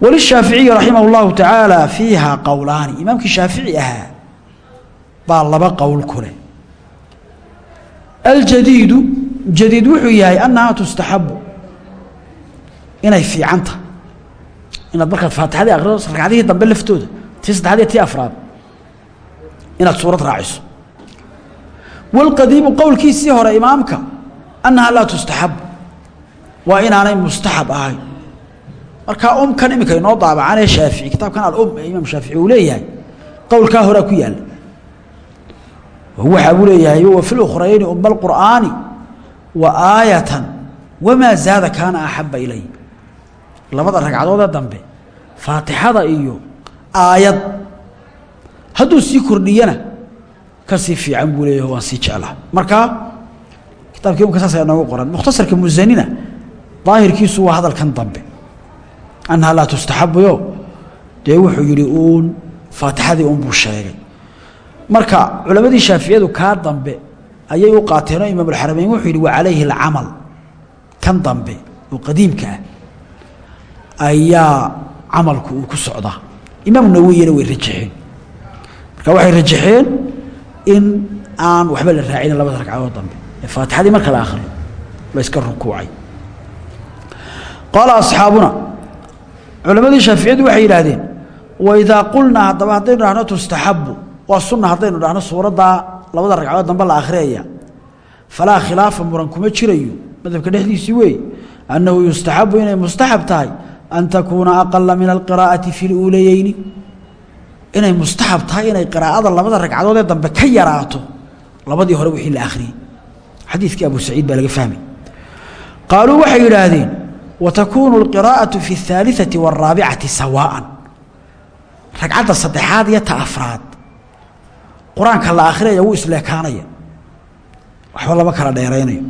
walishaaficiyi raximah اllahu tacaala fiiha qowlaani imaamkii shaafici ahaa baa laba qowl ku leh aljadiidu jadiid wuxuu yahay annahaa tustaxabu inay fiicanta inaad markaad faatixadii akrido ragcadihii dambe laftooda tii saddexaad iyo tii afraad inaad suurad raaciso. Walqadiimu qowlkiisii hore imaamka annahaa laa tustaxab. Waa inaanay mustaxab ahayn markaa umkan iminka inoo daabacanee shaafici kitaabkan alum ee imaam shaafici uu leeyahay qowlkaa horaa ku yaalla waxaa buu leeyahay wa fi lukhrayni uma alqur'aani wa aayatan wamaa zaada kaana axaba ilay labada ragcadoodee dambe faatixada iyo aayad hadduu sii kordhiyana ka sii fiican buu leeyahy waan sii jeclaa. Markaa kitaabkii umka saas ayaa noogu qoran. Mukhtasarka musanina daahirkiisu waa hadalkan dambe. Annaha laa tustaxabuyo dee wuxuu yidhi uun. Faatixadii un buu sheegay. Marka culammadii shaaficiyadu kaa dambe ayay u qaateenoo imaamulxarameyn wuxuu yidhi wa calayhi alcamal. Kan dambe oo qadiimka ah ayaa camalku uu ku socdaa. Imaamu nawowiyana way rajaxeen marka waxay rajaxeen in aan waxba la raacinin labada ragcadood dambe. Ee faatixadii marka la akhriyo la iska rukuucay. Qaala asxaabuna culammadii shaaficiyadu waxay yidhaahdeen waidaa qulnaa haddaba haddaynu dhahno tustaxabu waa sunna haddaynu dhahno suuraddaa labada ragcadood dambe la akhriyaya falaa khilaafa muran kuma jirayo. Madhabka dhexdiisii weeye annahu yustaxabu inay mustaxab tahay an takuuna aqala min alqiraa'ati fi luulayeyni inay mustaxab tahay inay qiraa'ada labada ragcadood ee dambe ka yaraato labadii hore wixii la akhriyey xadiidkii abu saciid baa laga fahmay qaaluu waxay yidhaahdeen watakuunu alqiraa'atu fi اhaaliثati wاraabicati sawaa'an ragcadda saddexaad iyo ta afraad qur-aanka la akhriyaya wuu isleekaanaya waxba lama kala dheeraynayo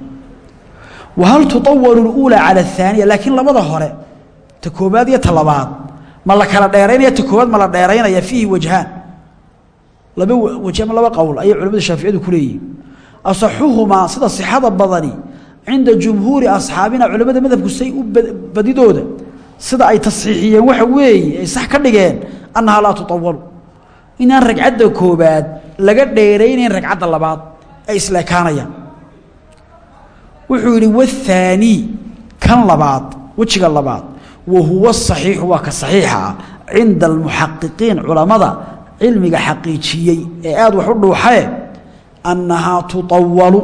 wahal tuطawalu اluulى calى الثaaniya laakiin labada hore ta koobaad iyo ta labaad ma la kala dheeraynaya ta koobaad ma la dheeraynaya fiihi wajhaan. Laba waj ama laba qowl ayay culamada shaaficiyadu ku leeyihiin asaxuhumaa sida sixada badani cinda jumhuuri asxaabina culamada madhabku say u badidooda sida ay tasxiixiyeen waxa weeye ay sax ka dhigeen annahaa laa tuطawalu inaan ragcadda koobaad laga dheeraynayn ragcadda labaad ay isleekaanayaan wuxuu yidhi wahaanii kan labaad wejiga labaad wa huwa saxiixu waa ka saxiixa ah cinda almuxaqiqiin culammada cilmiga xaqiijiyey ee aada wax u dhuuxee annahaa tutawalu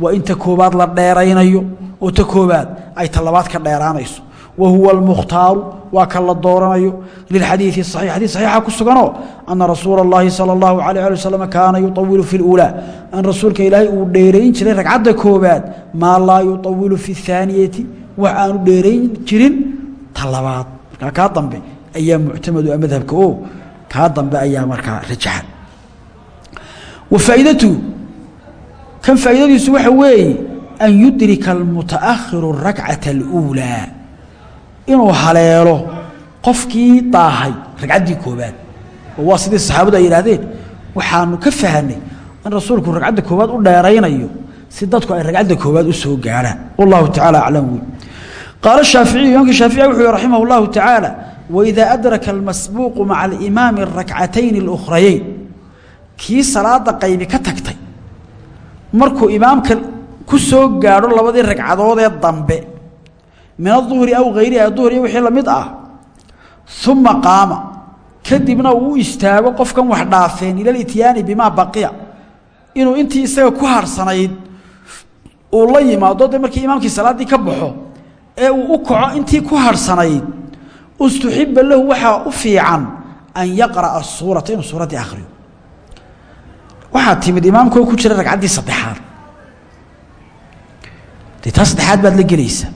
waa in ta koobaad la dheeraynayo oo ta koobaad ay ta labaad ka dheeraanayso. Wa huwa almukhtaaru waa kan la dooranayo lilxadiidi saxiix. Xadiis saxiixa ku suganoo anna rasuula allahi sala allahu calayh ali wasalam kaana yutawilu fi luulaa an rasuulka ilaahay uu dheerayn jiray ragcadda koobaad maa laa yutawilu fi ahaaniyati wax aanu dheerayn jirin ta labaad dambe ayaa muctamadu madhabka o kaa dambe ayaa markaa rajaxa wa faa'iidatu kan faa'iidadiisu waxa weeye an yudrika almutaakhiru rakcata اluulaa inuu haleelo qofkii daahay ragcaddii koobaad oo waa sidii saxaabadu ay yidhaahdeen waxaanu ka fahanay in rasuulku ragcadda koobaad u dheeraynayo si dadku ay ragcadda koobaad u soo gaarhaan wallahu tacaala aclam qaala shaaficiyu imaamkii shaafici wuxuu yihi raximah اllahu tacaala waidaa adraka almasbuuqu maca alimaami arakcatayn اlukhrayeyn kii salaada qaybi ka tagtay markuu imaamka ku soo gaadho labadii ragcadoodee dambe min aduhri aw hayriha duhur iyo wixii la mid ah uma qaama. Kadibna uu istaago qofkan wax dhaafeen ila lityaani bimaa baqiya. Inuu intii isaga ku harsanayd uu la yimaado de markii imaamkii salaaddii ka baxo ee uu u kaco intii ku harsanayd ustuxiba lahu waxaa u fiican an yaqra'a suurata inuu suuraddii akhriyo. Waxaa timid imaamkoo ku jira ragcaddii saddexaad. Dee taa saddexaad baad la gelaysaa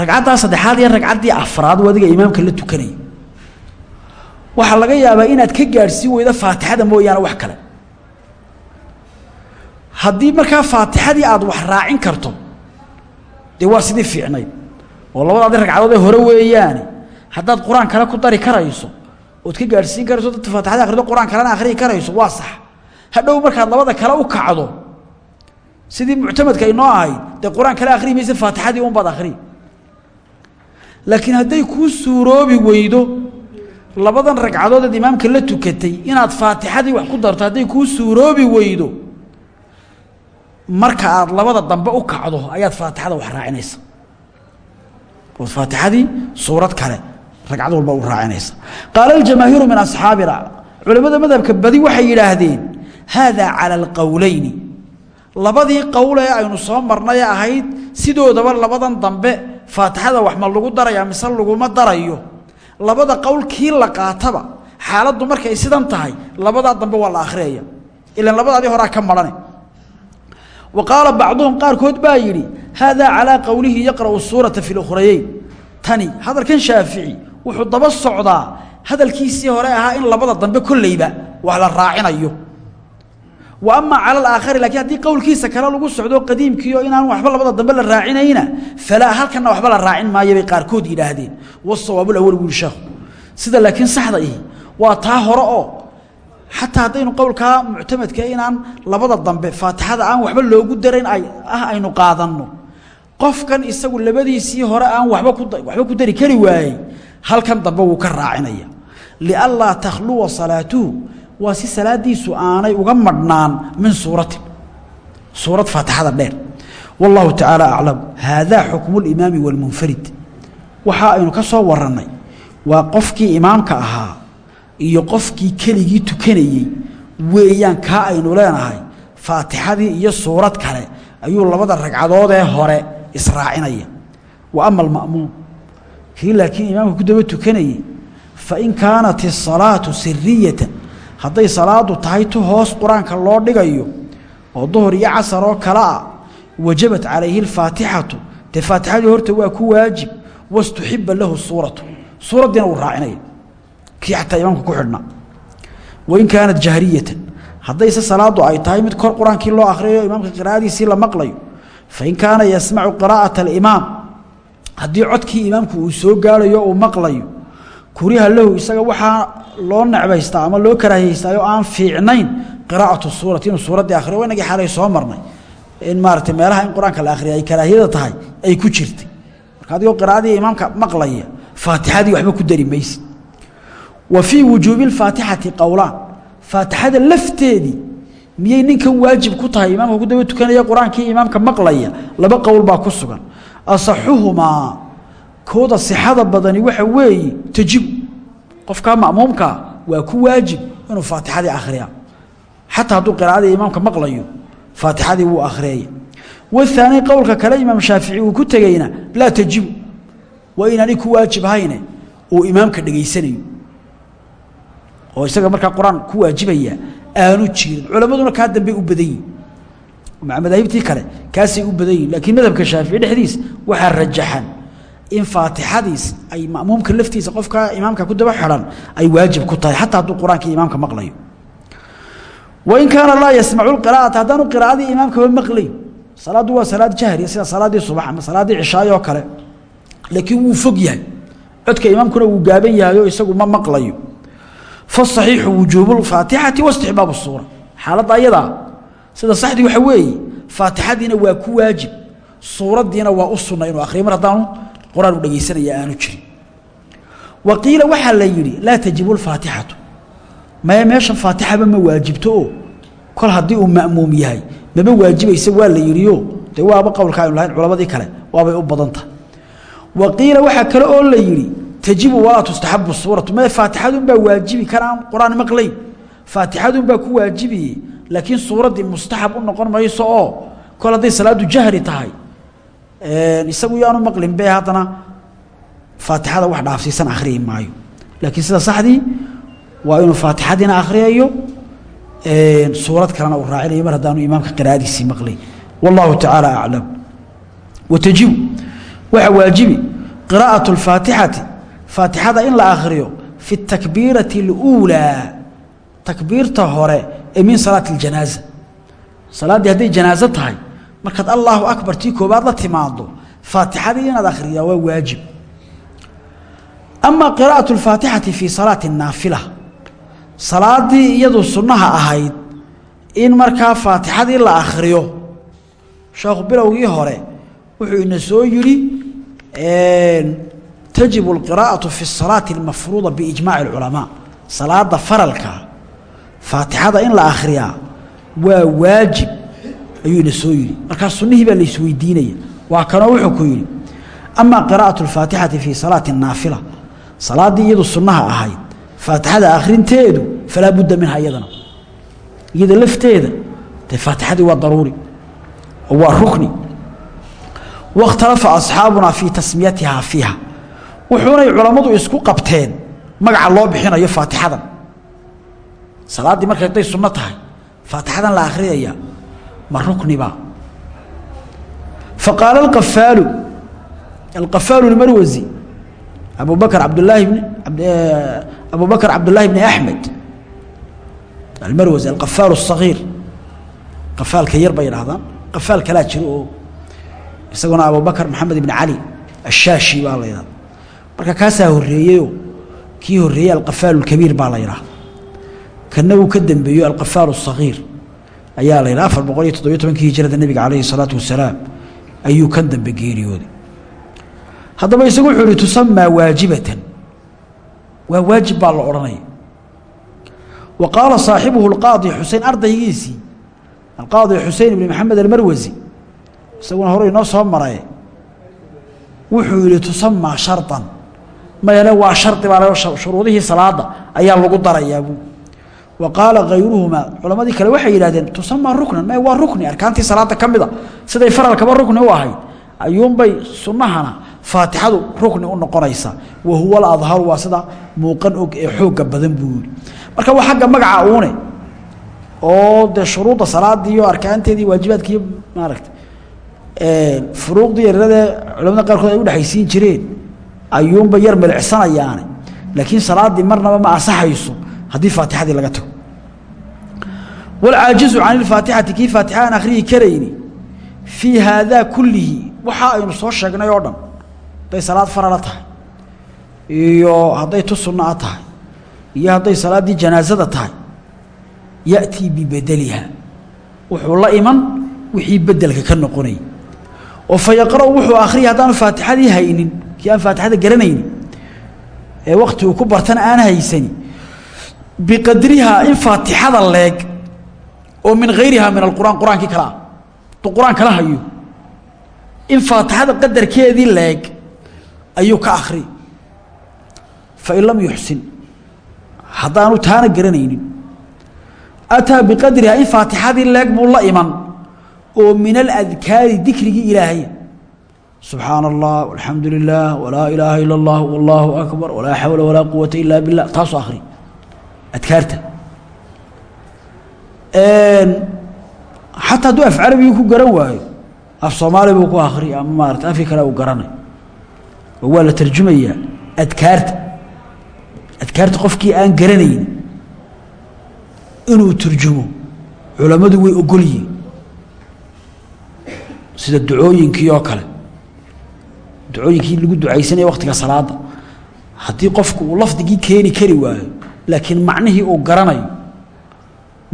ragcaddaa saddexaad iyo ragcaddii afraad u adiga imaamka la tukanaya waxaa laga yaabaa inaad ka gaadhsiin weydo faatixada mooyaane wax kale. Haddii markaa faatixadii aad wax raacin karto dee waa sidii fiicnayd. Oo labadaadi ragcadood ee hore weeyaane haddaad qur'aan kale ku dari karayso ood ka gaadhsiin karayso dadka faatixada akhrido qur'aan kalena karayso waa sax. Hadhow markaad labada kale u kacdo sidii muctamadka inoo ahayd dee qur'aan kale akhriyi maysa faatixadii unbaad akhriyi laakiin hadday kuu suuroobi weydo labadan ragcadoodeed imaamka la tukatay inaad faatixadii wax ku darto hadday kuu suuroobi weydo marka aad labada dambe u kacdo ayaad faatixada wax raacinaysa. Ood faatixadii suurad kale ragcad walba u raacinaysa. Qaala aljamaahiiru min asxaabina culimmada madhabka badi waxay yidhaahdeen haadaa cala alqowleyni labadii qowl ee aynu soo marnay ahayd sidoodaba labadan dambe faatixada wax ma lagu daraya mise laguma darayo? Labada qowl kii la qaataba xaaladdu markay sidan tahay labadaa dambe waa la akhriyaya ilaan labadaadii horaa ka marhane wa qaala bacduhum qaarkood baa yidhi haadaa calaa qowlihi yaqra'u suurata fi lukhrayeyn tani hadalkan shaafici wuxuu daba socdaa hadalkiisii hore ahaa in labada dambe kolleyba wax la raacinayo. Wa amaa cala alaakhari laakiin haddii qowlkiisa kale lagu socdo qadiimkiio inaan waxba labada dambe la raacinayna falaa halkanna waxba la raacin maayo bay qaarkood yidhaahdeen. Wasawaabulawal buu yihi sheekhu. Sida laakiin saxda ihi waa taa hore xataa haddaynu qowlkaa muctamadka inaan labada dambe faatixada aan waxba loogu darayn ay ah aynu qaadanno. Qofkan isagu labadiisii hore aan waxba ku dari kari waayey halkan dambe wuu ka raacinaya. Lianlaa takhluwa salaatuhu waa si salaadiisu aanay uga madhnaan min suuratin suurad faatixada dheer. Wallahu tacaala aclam haadaa xukmu limaami walmunfarid waxa aynu ka soo warannay waa qofkii imaamka ahaa iyo qofkii keligii tukanayey weeyaan kaa aynu leenahay faatixadii iyo suurad kale ayuu labada ragcadood ee hore israacinaya. Wa ama alma'muum kii laakiin imaamka ku daba tukanayey fain kaanat isalaatu siriyatan hadday salaadu tahay tu hoos qur'aanka loo dhigayo oo duhur iyo casar oo kale ah wajabat calayhi alfaatixatu dee faatixadii horta waa ku waajib wastuxiba lahu suuratu suuraddiina uu raacinaya kii xataa imaamka ku xidhnaa wain kaanat jahriyatan haddayse salaadu ay tahay mid kor qur'aankii loo akhriyayo imaamka qiraa'adiisii la maqlayo fain kaana yasmacu qiraa'ata alimaam haddii codkii imaamku uu soo gaarayo uu maqlayo kuriha lahu isaga waxaa loo necbaystaa ama loo karaahiyeystaayo aan fiicnayn qiraa'atu suurati inuu suuraddii akhriyo inagii xalay soo marnay. In maaragtay meelaha in qur'aanka la akhriya ay tahay ay ku jirtay. Marka adigoo qiraa'adii imaamka maqlaya faatixadii waxba ku dari wa fii wujuubi alfaatixati qowlaan faatixada lafteedii miyay ninkan waajib ku tahay? Imaamka ku daba tukanaya qur'aankii imaamka maqlaya. Laba qowl baa ku sugan. Asaxuhumaa kooda sixada badani waxa weeye tajibu qofkaa ma'muumkaa waa ku waajib inuu faatixadii akhriya xataa hadduu qiraa'adii imaamka maqlayo faatixadii wuu akhriyeya wahaani qowlka kale imaam shaafici uu ku tegeyna laa tajibu waa inaanay ku waajib hayne uu imaamka dhegaysanayo oo isaga markaa qur'aan ku waajibaya aanu jirin. Culammaduna kaa dambe u badan yihiin maa madaahibtii kale kaasay u badan yihiin laakiin madhabka shaafici dhexdiis waxaa rajaxan. In faatixadiis ay ma'muumka laftiisa qofka imaamka ku daba xidhan ay waajib ku tahay xataa hadduu qur'aankii imaamka maqlayo. Wain kaana laa yasmacu lqiraa'ata haddaanu qiraa'adii imaamkaba maqlayn salaaddu waa salaad jahriya sida salaaddii subax ama salaaddii cishaayo oo kale. Laakiin wuu fog yahay. Codka imaamkuna wuu gaaban yahay oo isagu ma maqlayo fasaxiixu wujuubu lfaatixati waistixbaabu suura xaaladda ayadaa sida saxdii waxa weeye faatixadiina waa ku waajib suuraddiina waa u sunna inuu akhriyo mar haddaanu qur'aan u dhegaysanaya aanu jirin wa qiila waxaa la yidhi laa tajibu lfaatixatu maya meeshan faatixaba ma waajibto oo kol haddii uu ma'muum yahay maba waajibaysa waa la yidhiyo dee waaba qowlka aynu lahayn culamadii kale tajibu walaa tustaxabu suuratu maya faatixadunbaa waajibi kanaan qur'aan maqlayn faatixadunbaa ku waajibiye laakiin suuraddii mustaxab u noqon mayso oo kol hadday salaadu jahri tahay. Isagu yaanu maqlin be haddana faatixada wax dhaafsiisan akhriyi maayo. Laakiin sida saxdii waa inuu faatixadiina akhriyayo suurad kalena uu raacinayo mar haddaanu imaamka qiraa'adiisii maqlayn wallahu tacaala aclam watajibu waxaa waajibi qiraa'atu اlfaatixati faatixada in la akhriyo fi اtakbiirati اluulaa takbiirta hore ee min salaati اljanaaza salaaddii hadday janaaso tahay markaad allaahu akbar tii koobaad la timaado faatixadii inaad akhriyaa waa waajib ama qiraa'aة اlfaatixati fii salaati الnaafila salaaddii iyadu sunnaha ahayd in markaa faatixadii la akhriyo sheekhu bilowgii hore wuxuu ina soo yidhi tajibu alqira'atu fi asalaati almafruuda biijmaci alculamaa. Salaada faralkaa faatixada in la akhriyaa waa waajib ayuu ina soo yidhi. Markaa sunnihii baa laisweydiinaya waa kanoo wuxuu ku yidhi amaa qiraa'atu alfaatixati fii salaati naafila salaaddii iyadu sunnaha ahayd faatixada akhrinteedu falaa budda minha iyadana. Iyada lafteeda dee faatixadii waa daruuri oo waa rukni. Waاkhtalafa asxaabuna fii tasmiyatihaa fiiha wuxuunay culammadu isku qabteen magaca loo bixinayo faatixadan salaaddii markay hadday sunno tahay faatixadan la akhriyaya ma rukniba faqaala alqafaalu alqafaalu lmarwasi abu bakr cabdlaahi bn abu bakr cabdullaahi bni axmed almarwasi alqafaal الصagiir qafaalka yar bay yidhahdaan qafaal kalaa jiro oo isaguna abu bakr maxamed ibn cali ashaashi baa la yidhahda marka kaasaa horeeyeyo kii horeeyey alqafaalu lkabiir baa la yidhaha kana uu ka dambeeyo alqafaalu sagiir ayaa la yidhaha afar boqol iyo toddobiyo tobankii hijrada nebiga caleyhi salaatu wasalaam ayuu kan dambe geeriyooday. Haddaba isagu wuxuu ihi tusamaa waajibatan. Waa waajib baa la odhanaya. Wa qaala saaxibuhu alqaadi xusein ardaygiisii alqaadi xusein ibni maxamed almarwasi isaguna hore inoo soo maraye wuxuu yihi tusamaa sharطan mayane waa shardi baa shuruudihii salaada ayaa lagu darayaa buu. Wa qaala kayruhumaa culammadii kale waxay yidhahdeen tusamaa ruknan may waa rukni arkaantii salaada ka mida siday faralkaba rukni u ahayd. Ayuunbay sunnahana faatixadu rukni u noqonaysaa. Wa huwa aladharu waa sida muuqan og ee xoogga badan buu marka waa xagga magaca uune oo dee shuruudda salaadii iyo arkaanteedii waajibaadkiiyo maaragta furuuqdii yaradee culamada qaarkood ay udhexaysiin jireen ayuunba yar milicsanayaane laakiin salaaddii marnaba ma ansaxayso haddii faatixadii laga tago. Walcaajizu can ilfaatixati kii faatixa aan akhriyi karayni fii haadaa kullihi waxa aynu soo sheegnay oo dhan. Hadday salaad farala tahay iyo hadday tu sunna a tahay iyo hadday salaaddii janaasada tahay ya'tii bibedeliha. Wuxuu la iman wixii bedelka ka noqonayay oo fa yaqra'u wuxuu akhriya haddaanu faatixadii haynin kii aan faatixada garanaynin ee wakti uu ku bartana aan haysani biqadrihaa in faatixada leeg oo min hayrihaa min alqur'aan qur'aankii kale ah hadduu qur'aan kala hayo in faatixada qadarkeedii leeg ayuu ka akhri. Fain lam yuxsin haddaanu taana garanaynin ataa biqadrihaa in faatixadii leeg buu la iman oo min aladkaari dikrigii ilaahaya subxaana allah alxamdu lilah walaa ilaaha ila اllah wallaahu akbar walaa xawla walaa quwata ila billah. Taasoo akhri. Adkaarta. Xataa hadduu af carabigii ku garan waayo af soomaali buu ku akri ama maarata afi kale uu garanay. Oo waa la tarjumayaa. Adkaarta. Adkaarta qofkii aan garanayn inuu turjumo culammadu way ogol sida ducooyinkii oo kale ducooyinkii lagu ducaysanaya waktiga salaada haddii qofku uu lafdigii keeni kari waayo laakiin macnihii uu garanayo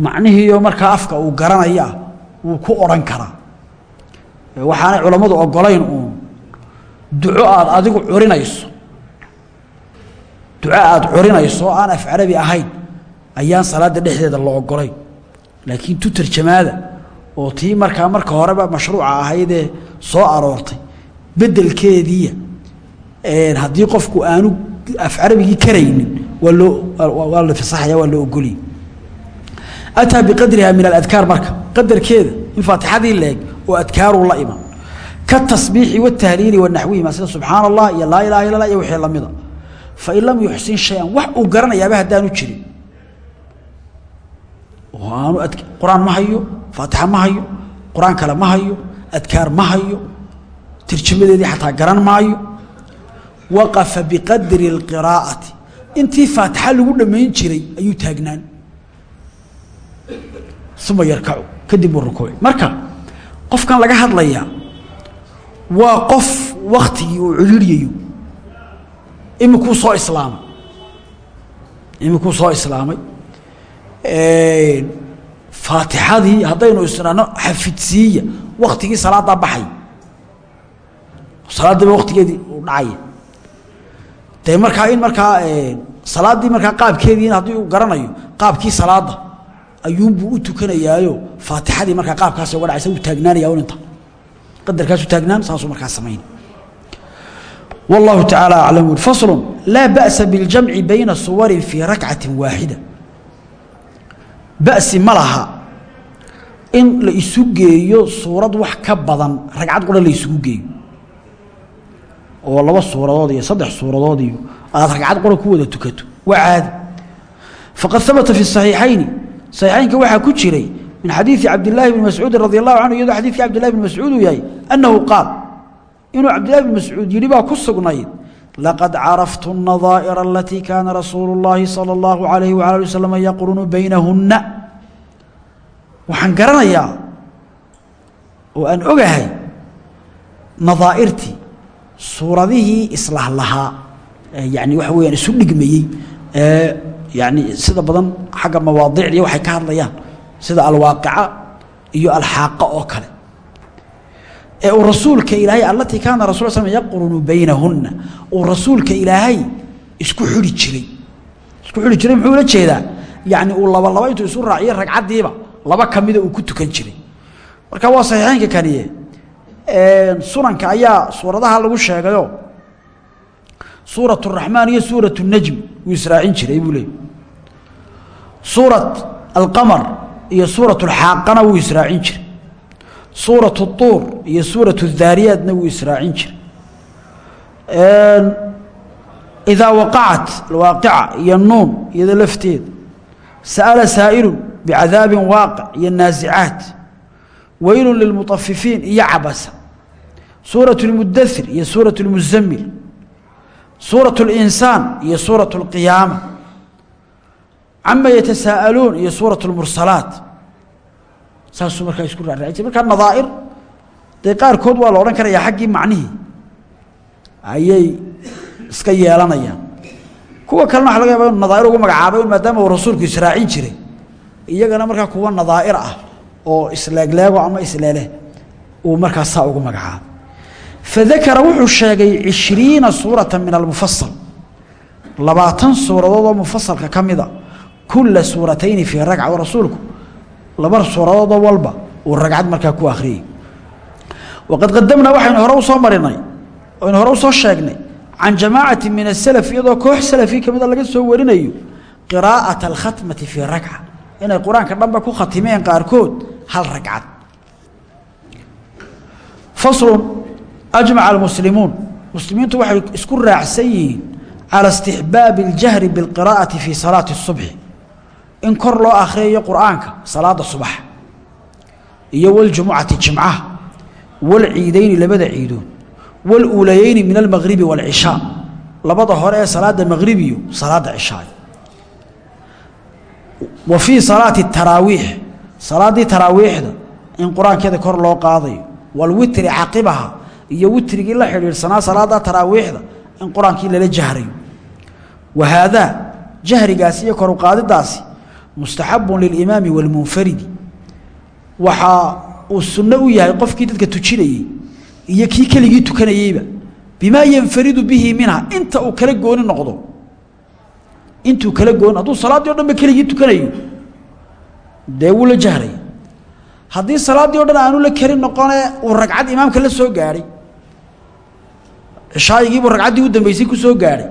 macnihiioo markaa afka uu garanaya wuu ku odhan karaa. Waxaanay culammadu ogolayn uun duco aad adigu curinayso duco aad curinayso oo aan af carabi ahayn ayaan salaadda dhexdeeda la ogolayn laakiin tu tarjamaada oo tii markaa marka horeba mashruuca ahaydee soo aroortay bedelkeediiya haddii qofku aanu af carabigii karaynin waa loo waa la fasaxaya waa loo ogoliyey ataa biqadriha min aladkaar marka qadarkeeda in faatixadii leeg oo adkaaruu la iman. Katasbiixi watahliili wanaxwihima sida subxaana allah iyo laa ilaha illa lah iyo wixii lamida. Fain lam yuxsin shay-an wax uu garanayaaba haddaanu jirin. Aanu qur'aan ma hayo faatixa ma hayo qur'aan kale ma hayo adkaar ma hayo tarjamadeedii xataa garan maayo waqafa biqadri اlqiraa'ati intii faatixa lagu dhammayn jiray ayuu taagnaan. Uma yarkacu kadib uu marka qofkan laga hadlayaa waa qof waktigii uu ciriiryayo imikuu soo islaamay. Imikuu soo islaamay. Faatixadii haddaynu isnano xafidsiiya waktigii salaaddaa baxay salaadiiba waqtigeedii uu dhacaya de markaa in markaa eh, salaaddii markaa qaabkeedii haddii uu garanayo qaabkii salaadda ayuunbuu u tukanayaayo faatixadii markaa qaabkaas uga dhacaysa wuu taagnaanaya inta. Qadarkaasu taagnaan saasuu markaa samayn wallahu tacaala aclam ui faslun laa ba'sa biاljamci bayna suwarin fii rakcati waaxida ba'si ma in la isu suurad wax ka badan ragcad qura la isugu oo laba suuradood iyo saddex suuradood iyo aad ragcad qura ku wada tukato waa caadi faqad habata fi saxiixayni saxiixaynka waxaa ku jiray min xadiidi cabdilaahi bni mascuudin radi allahu canhu iyadoo xadidkii cabdillahi bni mascuud uu yahay annahu qaal inuu cabdillahi bni mascuud yidhi baa ku sugnayd laqad caraftu الnadaa'ir alatii kaana rasuulu اllahi salى اllahu alayhi wala ali waslama yaqrunu baynahunna waxaan garanayaa oo aan ogahay nadaa'irtii suuradihii islahlahaa yani waxa weyaan isu dhigmayey ee yani sida badan xagga mawaadicdiiy waxay ka hadlayaan sida alwaaqica iyo alxaaqa oo kale. Ee uu rasuulka ilaahay allatii kaana rasul sl yaqrunu baynahunna uu rasuulka ilaahay isku xuri jiray. Isku xuri jiray muxuu ula jeedaa? Yacni uu laba laba intuu isu raaciyo ragcaddiiba laba ka mida uu ku tukan jiray. Marka waa saxiixeynka kaniye sunanka ayaa suuradaha lagu sheegayo suurat الraxmaan iyo suurat الnajm wuu israacin jiray buu leey suurat alqamar iyo suurat اlxaaqana wuu israacin jiray suurat الطuur iyo suurat الdaariyaatna wuu israacin jiray idaa waqacat alwaaqica iyo nuun iyado lafteeda sa'ala saa'ilu bicadaabin waaqic iyo naasicaat weylu lilmuطafifiin iyo cabasa suuraة اlmudathir iyo suuraة اlmuzammil suuraة اlinsaan iyo suuraة اlqiyaama cama yatasaa'aluun iyo suuraة اlmursalaat saasuu markaa isku raaraaci jir markaa nadaa'ir dee qaarkood waa la odhan karayaa xaggii macnihii ayay iska yeelanayaan kuwa kalena waxa laga yaba inu nadaa'ir ugu magacaabay maadaama uu rasuulku israacin jiray iyagana markaa kuwa nadaa'ir ah oo isleegleego ama isleeleh uu markaa saa ugu magacaabay fadakara wuxuu sheegay cishriina suurata min almufasal labaatan suuradood oo mufasalka ka mida kula suuratayni fii ragca oo rasuulku laba suuradoodoo walba uu markaa ku akhriyey waqad qadamnaa waxaynu hore u soo marinay aynu hore u soo sheegnay can jamaacati min asalaf iyadoo koox salafii ka mida laga soo warinayo qiraa'ata alkhatmati fii ragca inay qur'aanka dhanba ku khatimeen qaarkood hal ragcad ajmaca almuslimuun muslimiintu waxay isku raacsan yihiin cala istixbaabi اljahri biاlqiraa'ati fii salaati الsubxi in kor loo akhriyayo qur'aanka salaada subax iyo waljumucati jimcaha walciideyni labada ciidood waluulayeyni min almagribi wاlcishaa labada hore ee salaada maqribiyo salaada cishaay wa fii salaati taraawiix salaaddii taraawiixda in qur-aankeeda kor loo qaadayo walwitri caqibaha iyo witrigii la xidhiidhsanaa salaada taraawiixda in qur'aankii lala jahrayo. Wa haadaa jahrigaasi iyo koruqaadidaasi mustaxabun lilimaami wاlmunfaridi waxa uu sunno u yahay qofkii dadka tujinayey iyo kii keligii tukanayeyba. Bimaa yanfaridu bihi minha inta uu kala gooni noqdo intuu kala gooni hadduu salaaddii o dhan ba keligii tukanayo dee wuu la jahraya haddii salaaddii o dhan aanu la keli noqone uu ragcad imaamka la soo gaadhay cishaayigiibuu ragcaddii u dambeysay ku soo gaadhay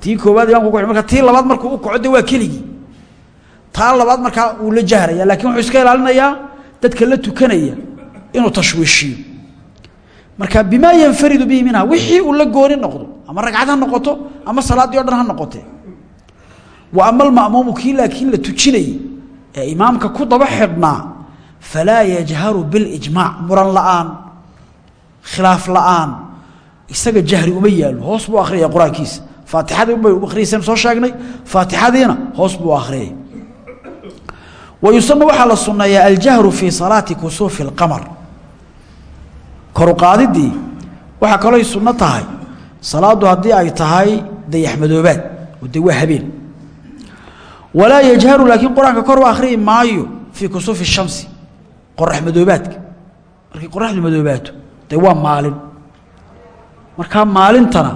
tii koowaad imamku ku marka tii labaad markuu u kaco waa keligii. Taa labaad markaa wuu la jahraya laakiin wuxuu iska ilaalinayaa dadka la tukanaya inuu tashwiishiyo. Marka bimaa yanfaridu bihi minha wixii uu la gooni noqdo ama ragcad ha noqoto ama salaaddii o dhan ha noqotee wa ama alma'muumu kii laakiin la tujinayey ee imaamka ku daba xidhnaa falaa yajharu bilijmaac muran la'aan khilaaf la'aan isaga jahri uma yaalo hoos buu akhriyaya qur'aankiisa. Faatixadii unbay akhriyaysan soo sheegnay faatixadiina hoos buu akhriyay wa waxaa la sunneeyaa aljahru fii salaati kusuufi اlqamar koruqaadidii waxaa kalooy sunno tahay salaaddu haddii ay tahay dayaxmadoobaad oo de waa habeen. Walaa yajharu laakiin qur'aanka kor u akhriyi maayo fii kusuufi shamsi qorax madoobaadka markay qoraxdu madoobaato dee waa maalin markaa maalintana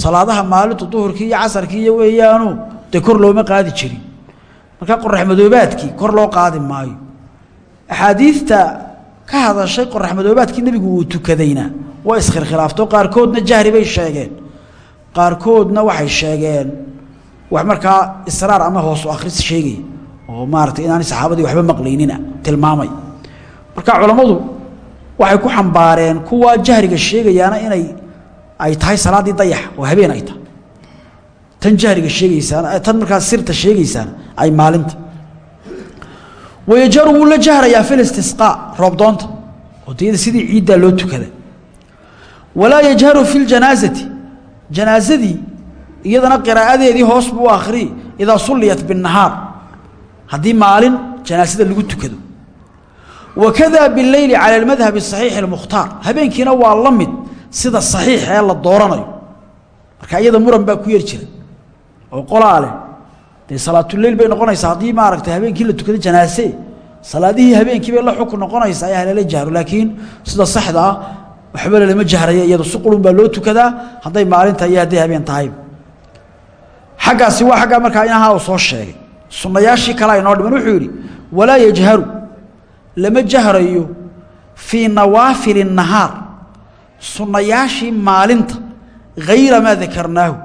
salaadaha maalintu duhurkii iyo casarkii iyo weeyaanu dee kor looma qaadi jirin. Markaa qorax madoobaadkii kor loo qaadi maayo. Axaadiidta ka hadashay qorax madoobaadkii nebigu uu tukadayna waa iskhilkhilaafto qaarkoodna jahri bay sheegeen. Qaarkoodna waxay sheegeen wax markaa israar ama hoosu akhris sheegaya oo maaratay inaanay saxaabadii waxba maqlaynina tilmaamay. Marka culammadu waxay ku xambaareen kuwa jahriga sheegayaana inay ay tahay salaaddii dayax oo habeen ay tahay. Tan jahriga sheegaysaana tan markaas sirta sheegaysaana ay maalinta. Wayajaru wuu la jahrayaa fi listisqaa roobdoonta oo diyada sidii ciiddaa loo tukada. Walaa yajharu fi ljanaasati janaasadii iyadana qiraa'adeedii hoos buu akhriyi idaa sulliyat binnahaar haddii maalin janaasada lagu tukado wakada bileyli cala almadhabi asaxiixi almukhtaar habeenkiina waa la mid sida saxiix ee la dooranayo. Marka iyada muran baa ku yar jira oo qolaa leh dee salaatuleyl bay noqonaysaa. Haddii maaragtay habeenkii la tukado janaase salaadihii habeenkii bay la xukun noqonaysaa ayaa lala jahro. Laakiin sida saxda ah waxba lalama jahraya iyado si qurun baa loo tukadaa hadday maalinta iyo hadday habeen tahay. Xaggaasi waa aggaa markaa inahaa uu soo lama jahrayo fii nawaafili الnahaar sunnayaashii maalinta hayra maa dakarnaahu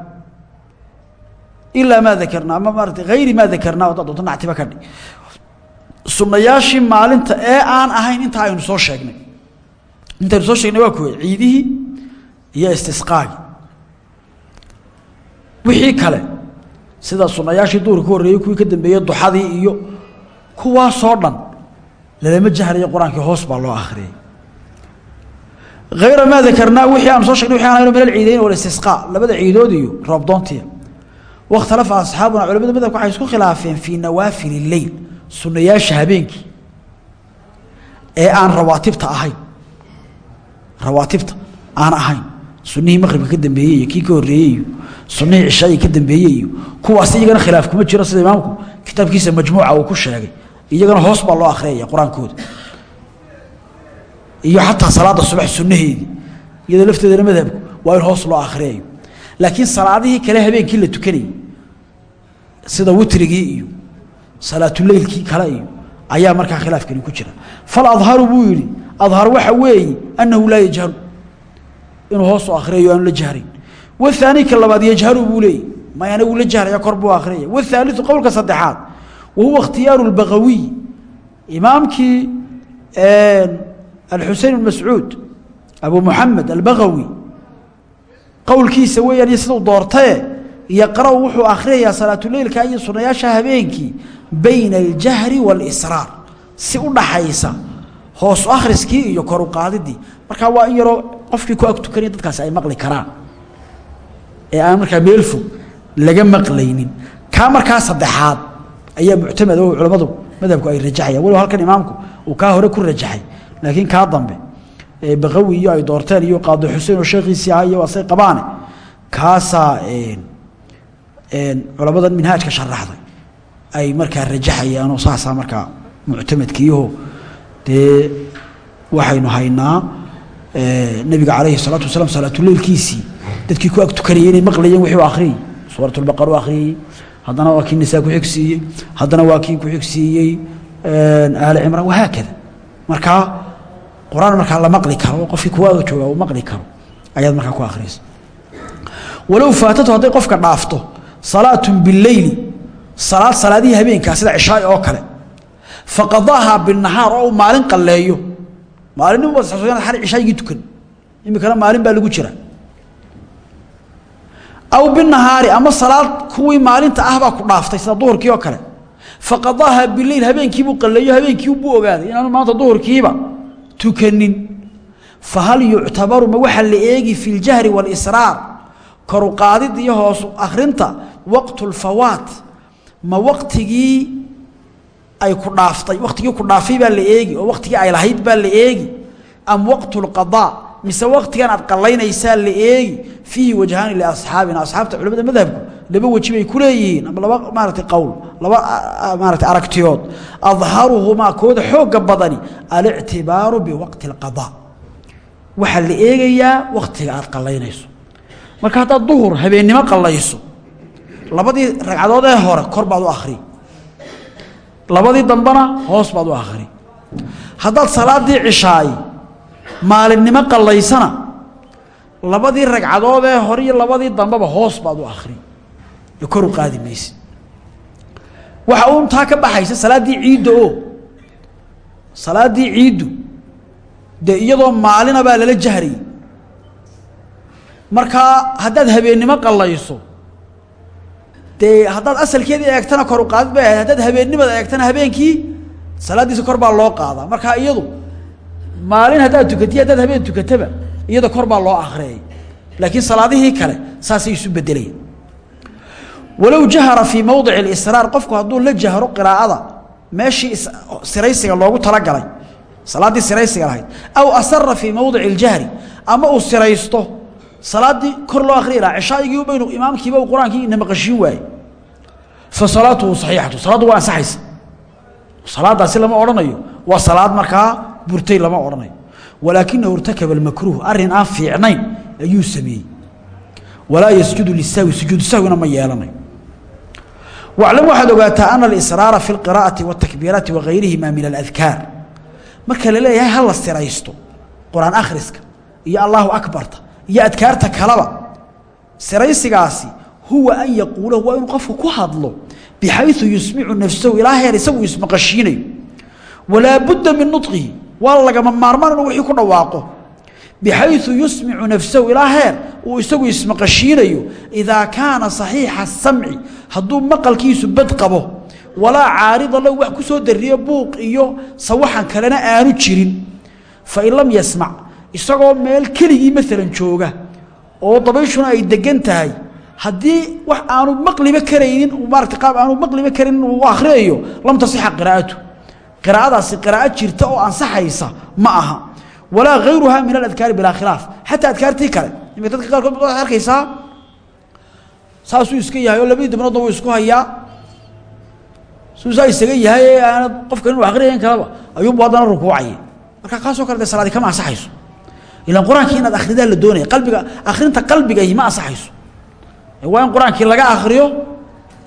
ilaa maa dakarnaa ama maarata hayri maa dakarnaahu haddaad doonto ka dhig sunnayaashii maalinta ee aan ahayn intaa aynu soo sheegnay. Intaynu soo sheegnay waa kuwe ciidihii iyo istisqaagii wixii kale sida sunayaashii duurka ka horreeyey kuwii ka dambeeyey duxadii iyo kuwaasoo dhan lalama jahrayo qur'aankii hoos baa loo akhriyey hayra maa dakarnaa wixii aanu soo shegnay wixi aan min alciidayn walistisqaa labada ciidood iyo roobdoontiya wakhtalafa asxaabuna culamada madhabka waxay isku khilaafeen fii nawaafil illeyl sunayaasha habeenkii ee aan rawaatibta ahayn rawaatibta aan ahayn sunihii maqribka ka dambeeyey kii ka horreeyey iyo sunihii ka dambeeyey kuwaas iyagana khilaaf kuma jiro sida imaamku kitaabkiisa majmuuca uu ku sheegay iyagana hoos baa loo akhriyaya qur'aankooda. Iyo xataa salaada subax sunnaheedii iyadoo lafteedana madhabku waa in hoos loo akhriyayo. Laakiin salaadihii kale habeenkii la tukanayay sida witrigii iyo salaatuleylkii kale iyo ayaa markaa khilaafkani ku jira. Faladharu buu yidhi adhar waxa weeye annahu laa yajharu inuu hoos u akhriyayo aanu la jahrayn wahaani ka labaad yajharu buu leeyay mayana wuu la jahraya kor buu akhriyaya wahaaliu qowlka saddexaad wa huwa ikhtiyaaru lbagawiy imaamkii alxusein bn mascuud abu muxamed albagawi qowlkiisa weeyaan iyo sidau doortaye yaqra' wuxuu akhriyayaa salaatuleylka iyo sunayaasha habeenkii bayna aljahri waalisraar si u dhaxaysa hoos akhriskii iyo kor u qaadidii markaa waa in yaroo qofkii ku ag tukanaya dadkaasi ay maqli karaan ee aan markaa meel laga maqlaynin kaa markaa saddexaad ayaa muctamad oo culammadu madhabku ay rajaxayaan. Walow halkan imaamku uu kaa hore ku rajaxay laakiin kaa dambe baqawi iyo ay doorteen iyo qaado xuseen oo sheekhiisii ahaa iyo asay qabaane kaasaa culamadan minhaajka sharaxday. Ay markaa rajaxayaanoo saasaa markaa muctamadkiiho dee waxaynu haynaa nebiga calayhi salaatu wasalaam salaatuleylkiisii dadkii ku ag tukanayay inay maqlayeen wixii u akhriyey suuratulbaqar u akhriyey haddana waa kii nisaa ku xigsiiyey haddana waa kii ku xigsiiyey aali cimraan. Wahaakada markaa qur'aan markaa la maqli karo qofkii kuwaaga jooga uu maqli karo ayaad markaa ku akhriyaysa walow faatatu hadday qofka dhaafto salaatun bileyli salaad salaadihii habeenkaa sida cishaai oo kale faqadaahaa binahaar oo uu maalin qalleeyo. Maalin ar cishaagii tukan. Imikana maalin baa lagu jira aw binahaari ama salaad kuwii maalinta ah baa ku dhaaftay sida duhurkii oo kale. Faqadaahaa bileyl habeenkiibuu qalleeyo habeenkiibuu ogaaday inaanu maanta duhurkiiba tukanin fahal yuctabaru ma waxaa la eegi fi ljahri waalisraar koru qaadid iyo hoos akhrinta waqtu lfawaat ma waqtigii ay ku dhaaftay? Waqtigii ku dhaafay baa la eegi oo waqtigii ay lahayd baa la eegi. Am waqtu lqadaa mise waqtigan aad qallaynaysaa la eegi fiihi wajhaani liasxaabina asxaabta culamada madhabku laba weji bay ku leeyihiin ama laba maaratay qowl laba maaratay aragtiyood. Adharuhumaa kooda xoogga badani alictibaaru biwaqti اlqadaa waxaa la eegayaa waqtiga aad qallaynayso. Marka haddaad duhur habeennimo qallayso labadii ragcadood ee hore kor baad u akhri. Labadii dambena hoos baad u akhri. Haddaad salaaddii cishaay maalinimo qallaysana labadii ragcadood ee hore iyo labadii dambeba hoos baad u akhri iyo kor u qaadi mayse waxa uun taa ka baxaysa salaaddii ciidda oo salaaddii ciiddu dee iyadoo maalina baa lala jahrayay markaa haddaad habeennimo qallayso dee haddaad asalkeedii eegtana kor u qaadid bay ahayd haddaad habeennimada eegtana habeenkii salaaddiisa kor baa loo qaadaa. Markaa iyadu maalin haddaad tukatiy haddaad habeen tukataba iyada kor loo akriyay laakiin salaadihii kale saasay isu bedelayaan walow jahara fii mowdici اlisraar qofku hadduu la jahro qiraa'ada meeshii siraysiga loogu talagalay salaaddii siraysiga lahayd aw asara fii mowdici اljahri ama uu siraysto salaaddii kor loo akriyi lahaa cishaaigii baynu imaamkiiba qur'aankii ina maqashiin fa salaatuhu saxiixatu salaaddu waa ansaxaysa. Salaadaasi lama odhanayo waa salaad markaa burtay lama odhanayo walaakinahu irtakaba almakruuh arrin aan fiicnayn ayuu sameeyey. Walaa ysjudu lisahwi sujuudu sahwina ma yeelanayo. Waclam waxaad ogaataa ana alisraara fi اlqira'ati wاtakbiirati wagayrihima min aladkaar marka la leeyahay hala siraysto qur'aan akhriska iyo allaahu akbarta iyo adkaarta kalaba siraysigaasi huwa an yaquula waa inuu qofku ku hadlo bixayu yusmicu nafsahu ilaa heer isagu ismaqashiinayo. Walaa budda min nuqihi waa lagama maarmaan inuu wixii ku dhawaaqo. Bixayu yusmicu nafsahu ilaa heer uu isagu ismaqashiinayo idaa kaana saxiixa samci hadduu maqalkiisu bad qabo walaa caarida lahu wax ku soo dariye buuq iyo sawaxan kalena aanu jirin. Fa in lam yasmac isagoo meel keligii maalan jooga oo dabayshuna ay degan tahay haddii wax aanu maqliba karaynin maarata qaab aanu maqliba karayn uu akhriyayo lam tasixa qiraa'atu qiraa'adaasi qiraa'o jirta oo ansaxaysa ma aha. Walaa hayruhaa min aladkaari bilaa khilaaf. Xataa adkaartii kale imika dadka qaarkood waxaad arkaysaa? Saasuu iska yahay oo labadii dabnoodna wuu isku hayaa. Suu saa isaga yahay ee aanad qofkan inu akhriyayn kalaba ayuunbu haddana marka kaasoo kale dee salaadi kama ansaxayso. Ilaan qur'aankii inaad akhridaa la doonaya qalbiga akhrinta qalbigahi ma ansaxayso. Waa in qur'aankii laga akhriyo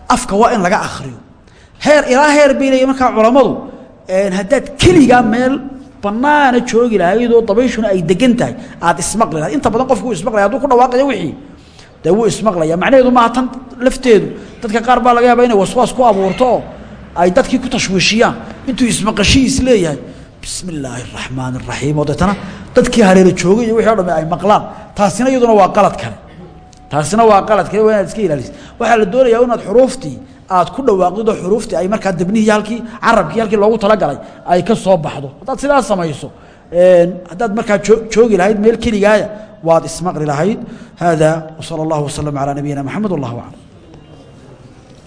afka waa in laga akhriyo. Heer ilaa heer bay leeyihiin markaa haddaad keligaa meel banaana joogi lahayd oo dabayshuna ay degan tahay. Aad ismaqli lahayd inta badan qofku ismaqlaya haduu ku dhawaaqayo wixii dee wuu ismaqlaya macnaheedu maaha tan lafteedu. Dadka qaar baa laga yaaba inay waswaas ku abuurto oo ay dadkii ku tashwiishiyaan. Intuu ismaqashii is leeyahay bismi illaahi araxmaan araxiim oo deetana dadkii hareero joogay iyo wixii o dhami ay maqlaan. Taasina iyaduna waa qalad kale. Taasina waa qalad kale waa inaad iska ilaalisid. Waxaa la doonayaa inaad xuruuftii aad ku dhawaaqdido xuruuftii ay markaa debnihii halkii carabkii halkii loogu talagalay ay ka soo baxdo. Haddaad sidaas samayso haddaad markaa joogi lahayd meel keligaaya waad ismaqli lahayd. Hada wsala allahu waslama calaa nabiyina maxamed wallahu aclam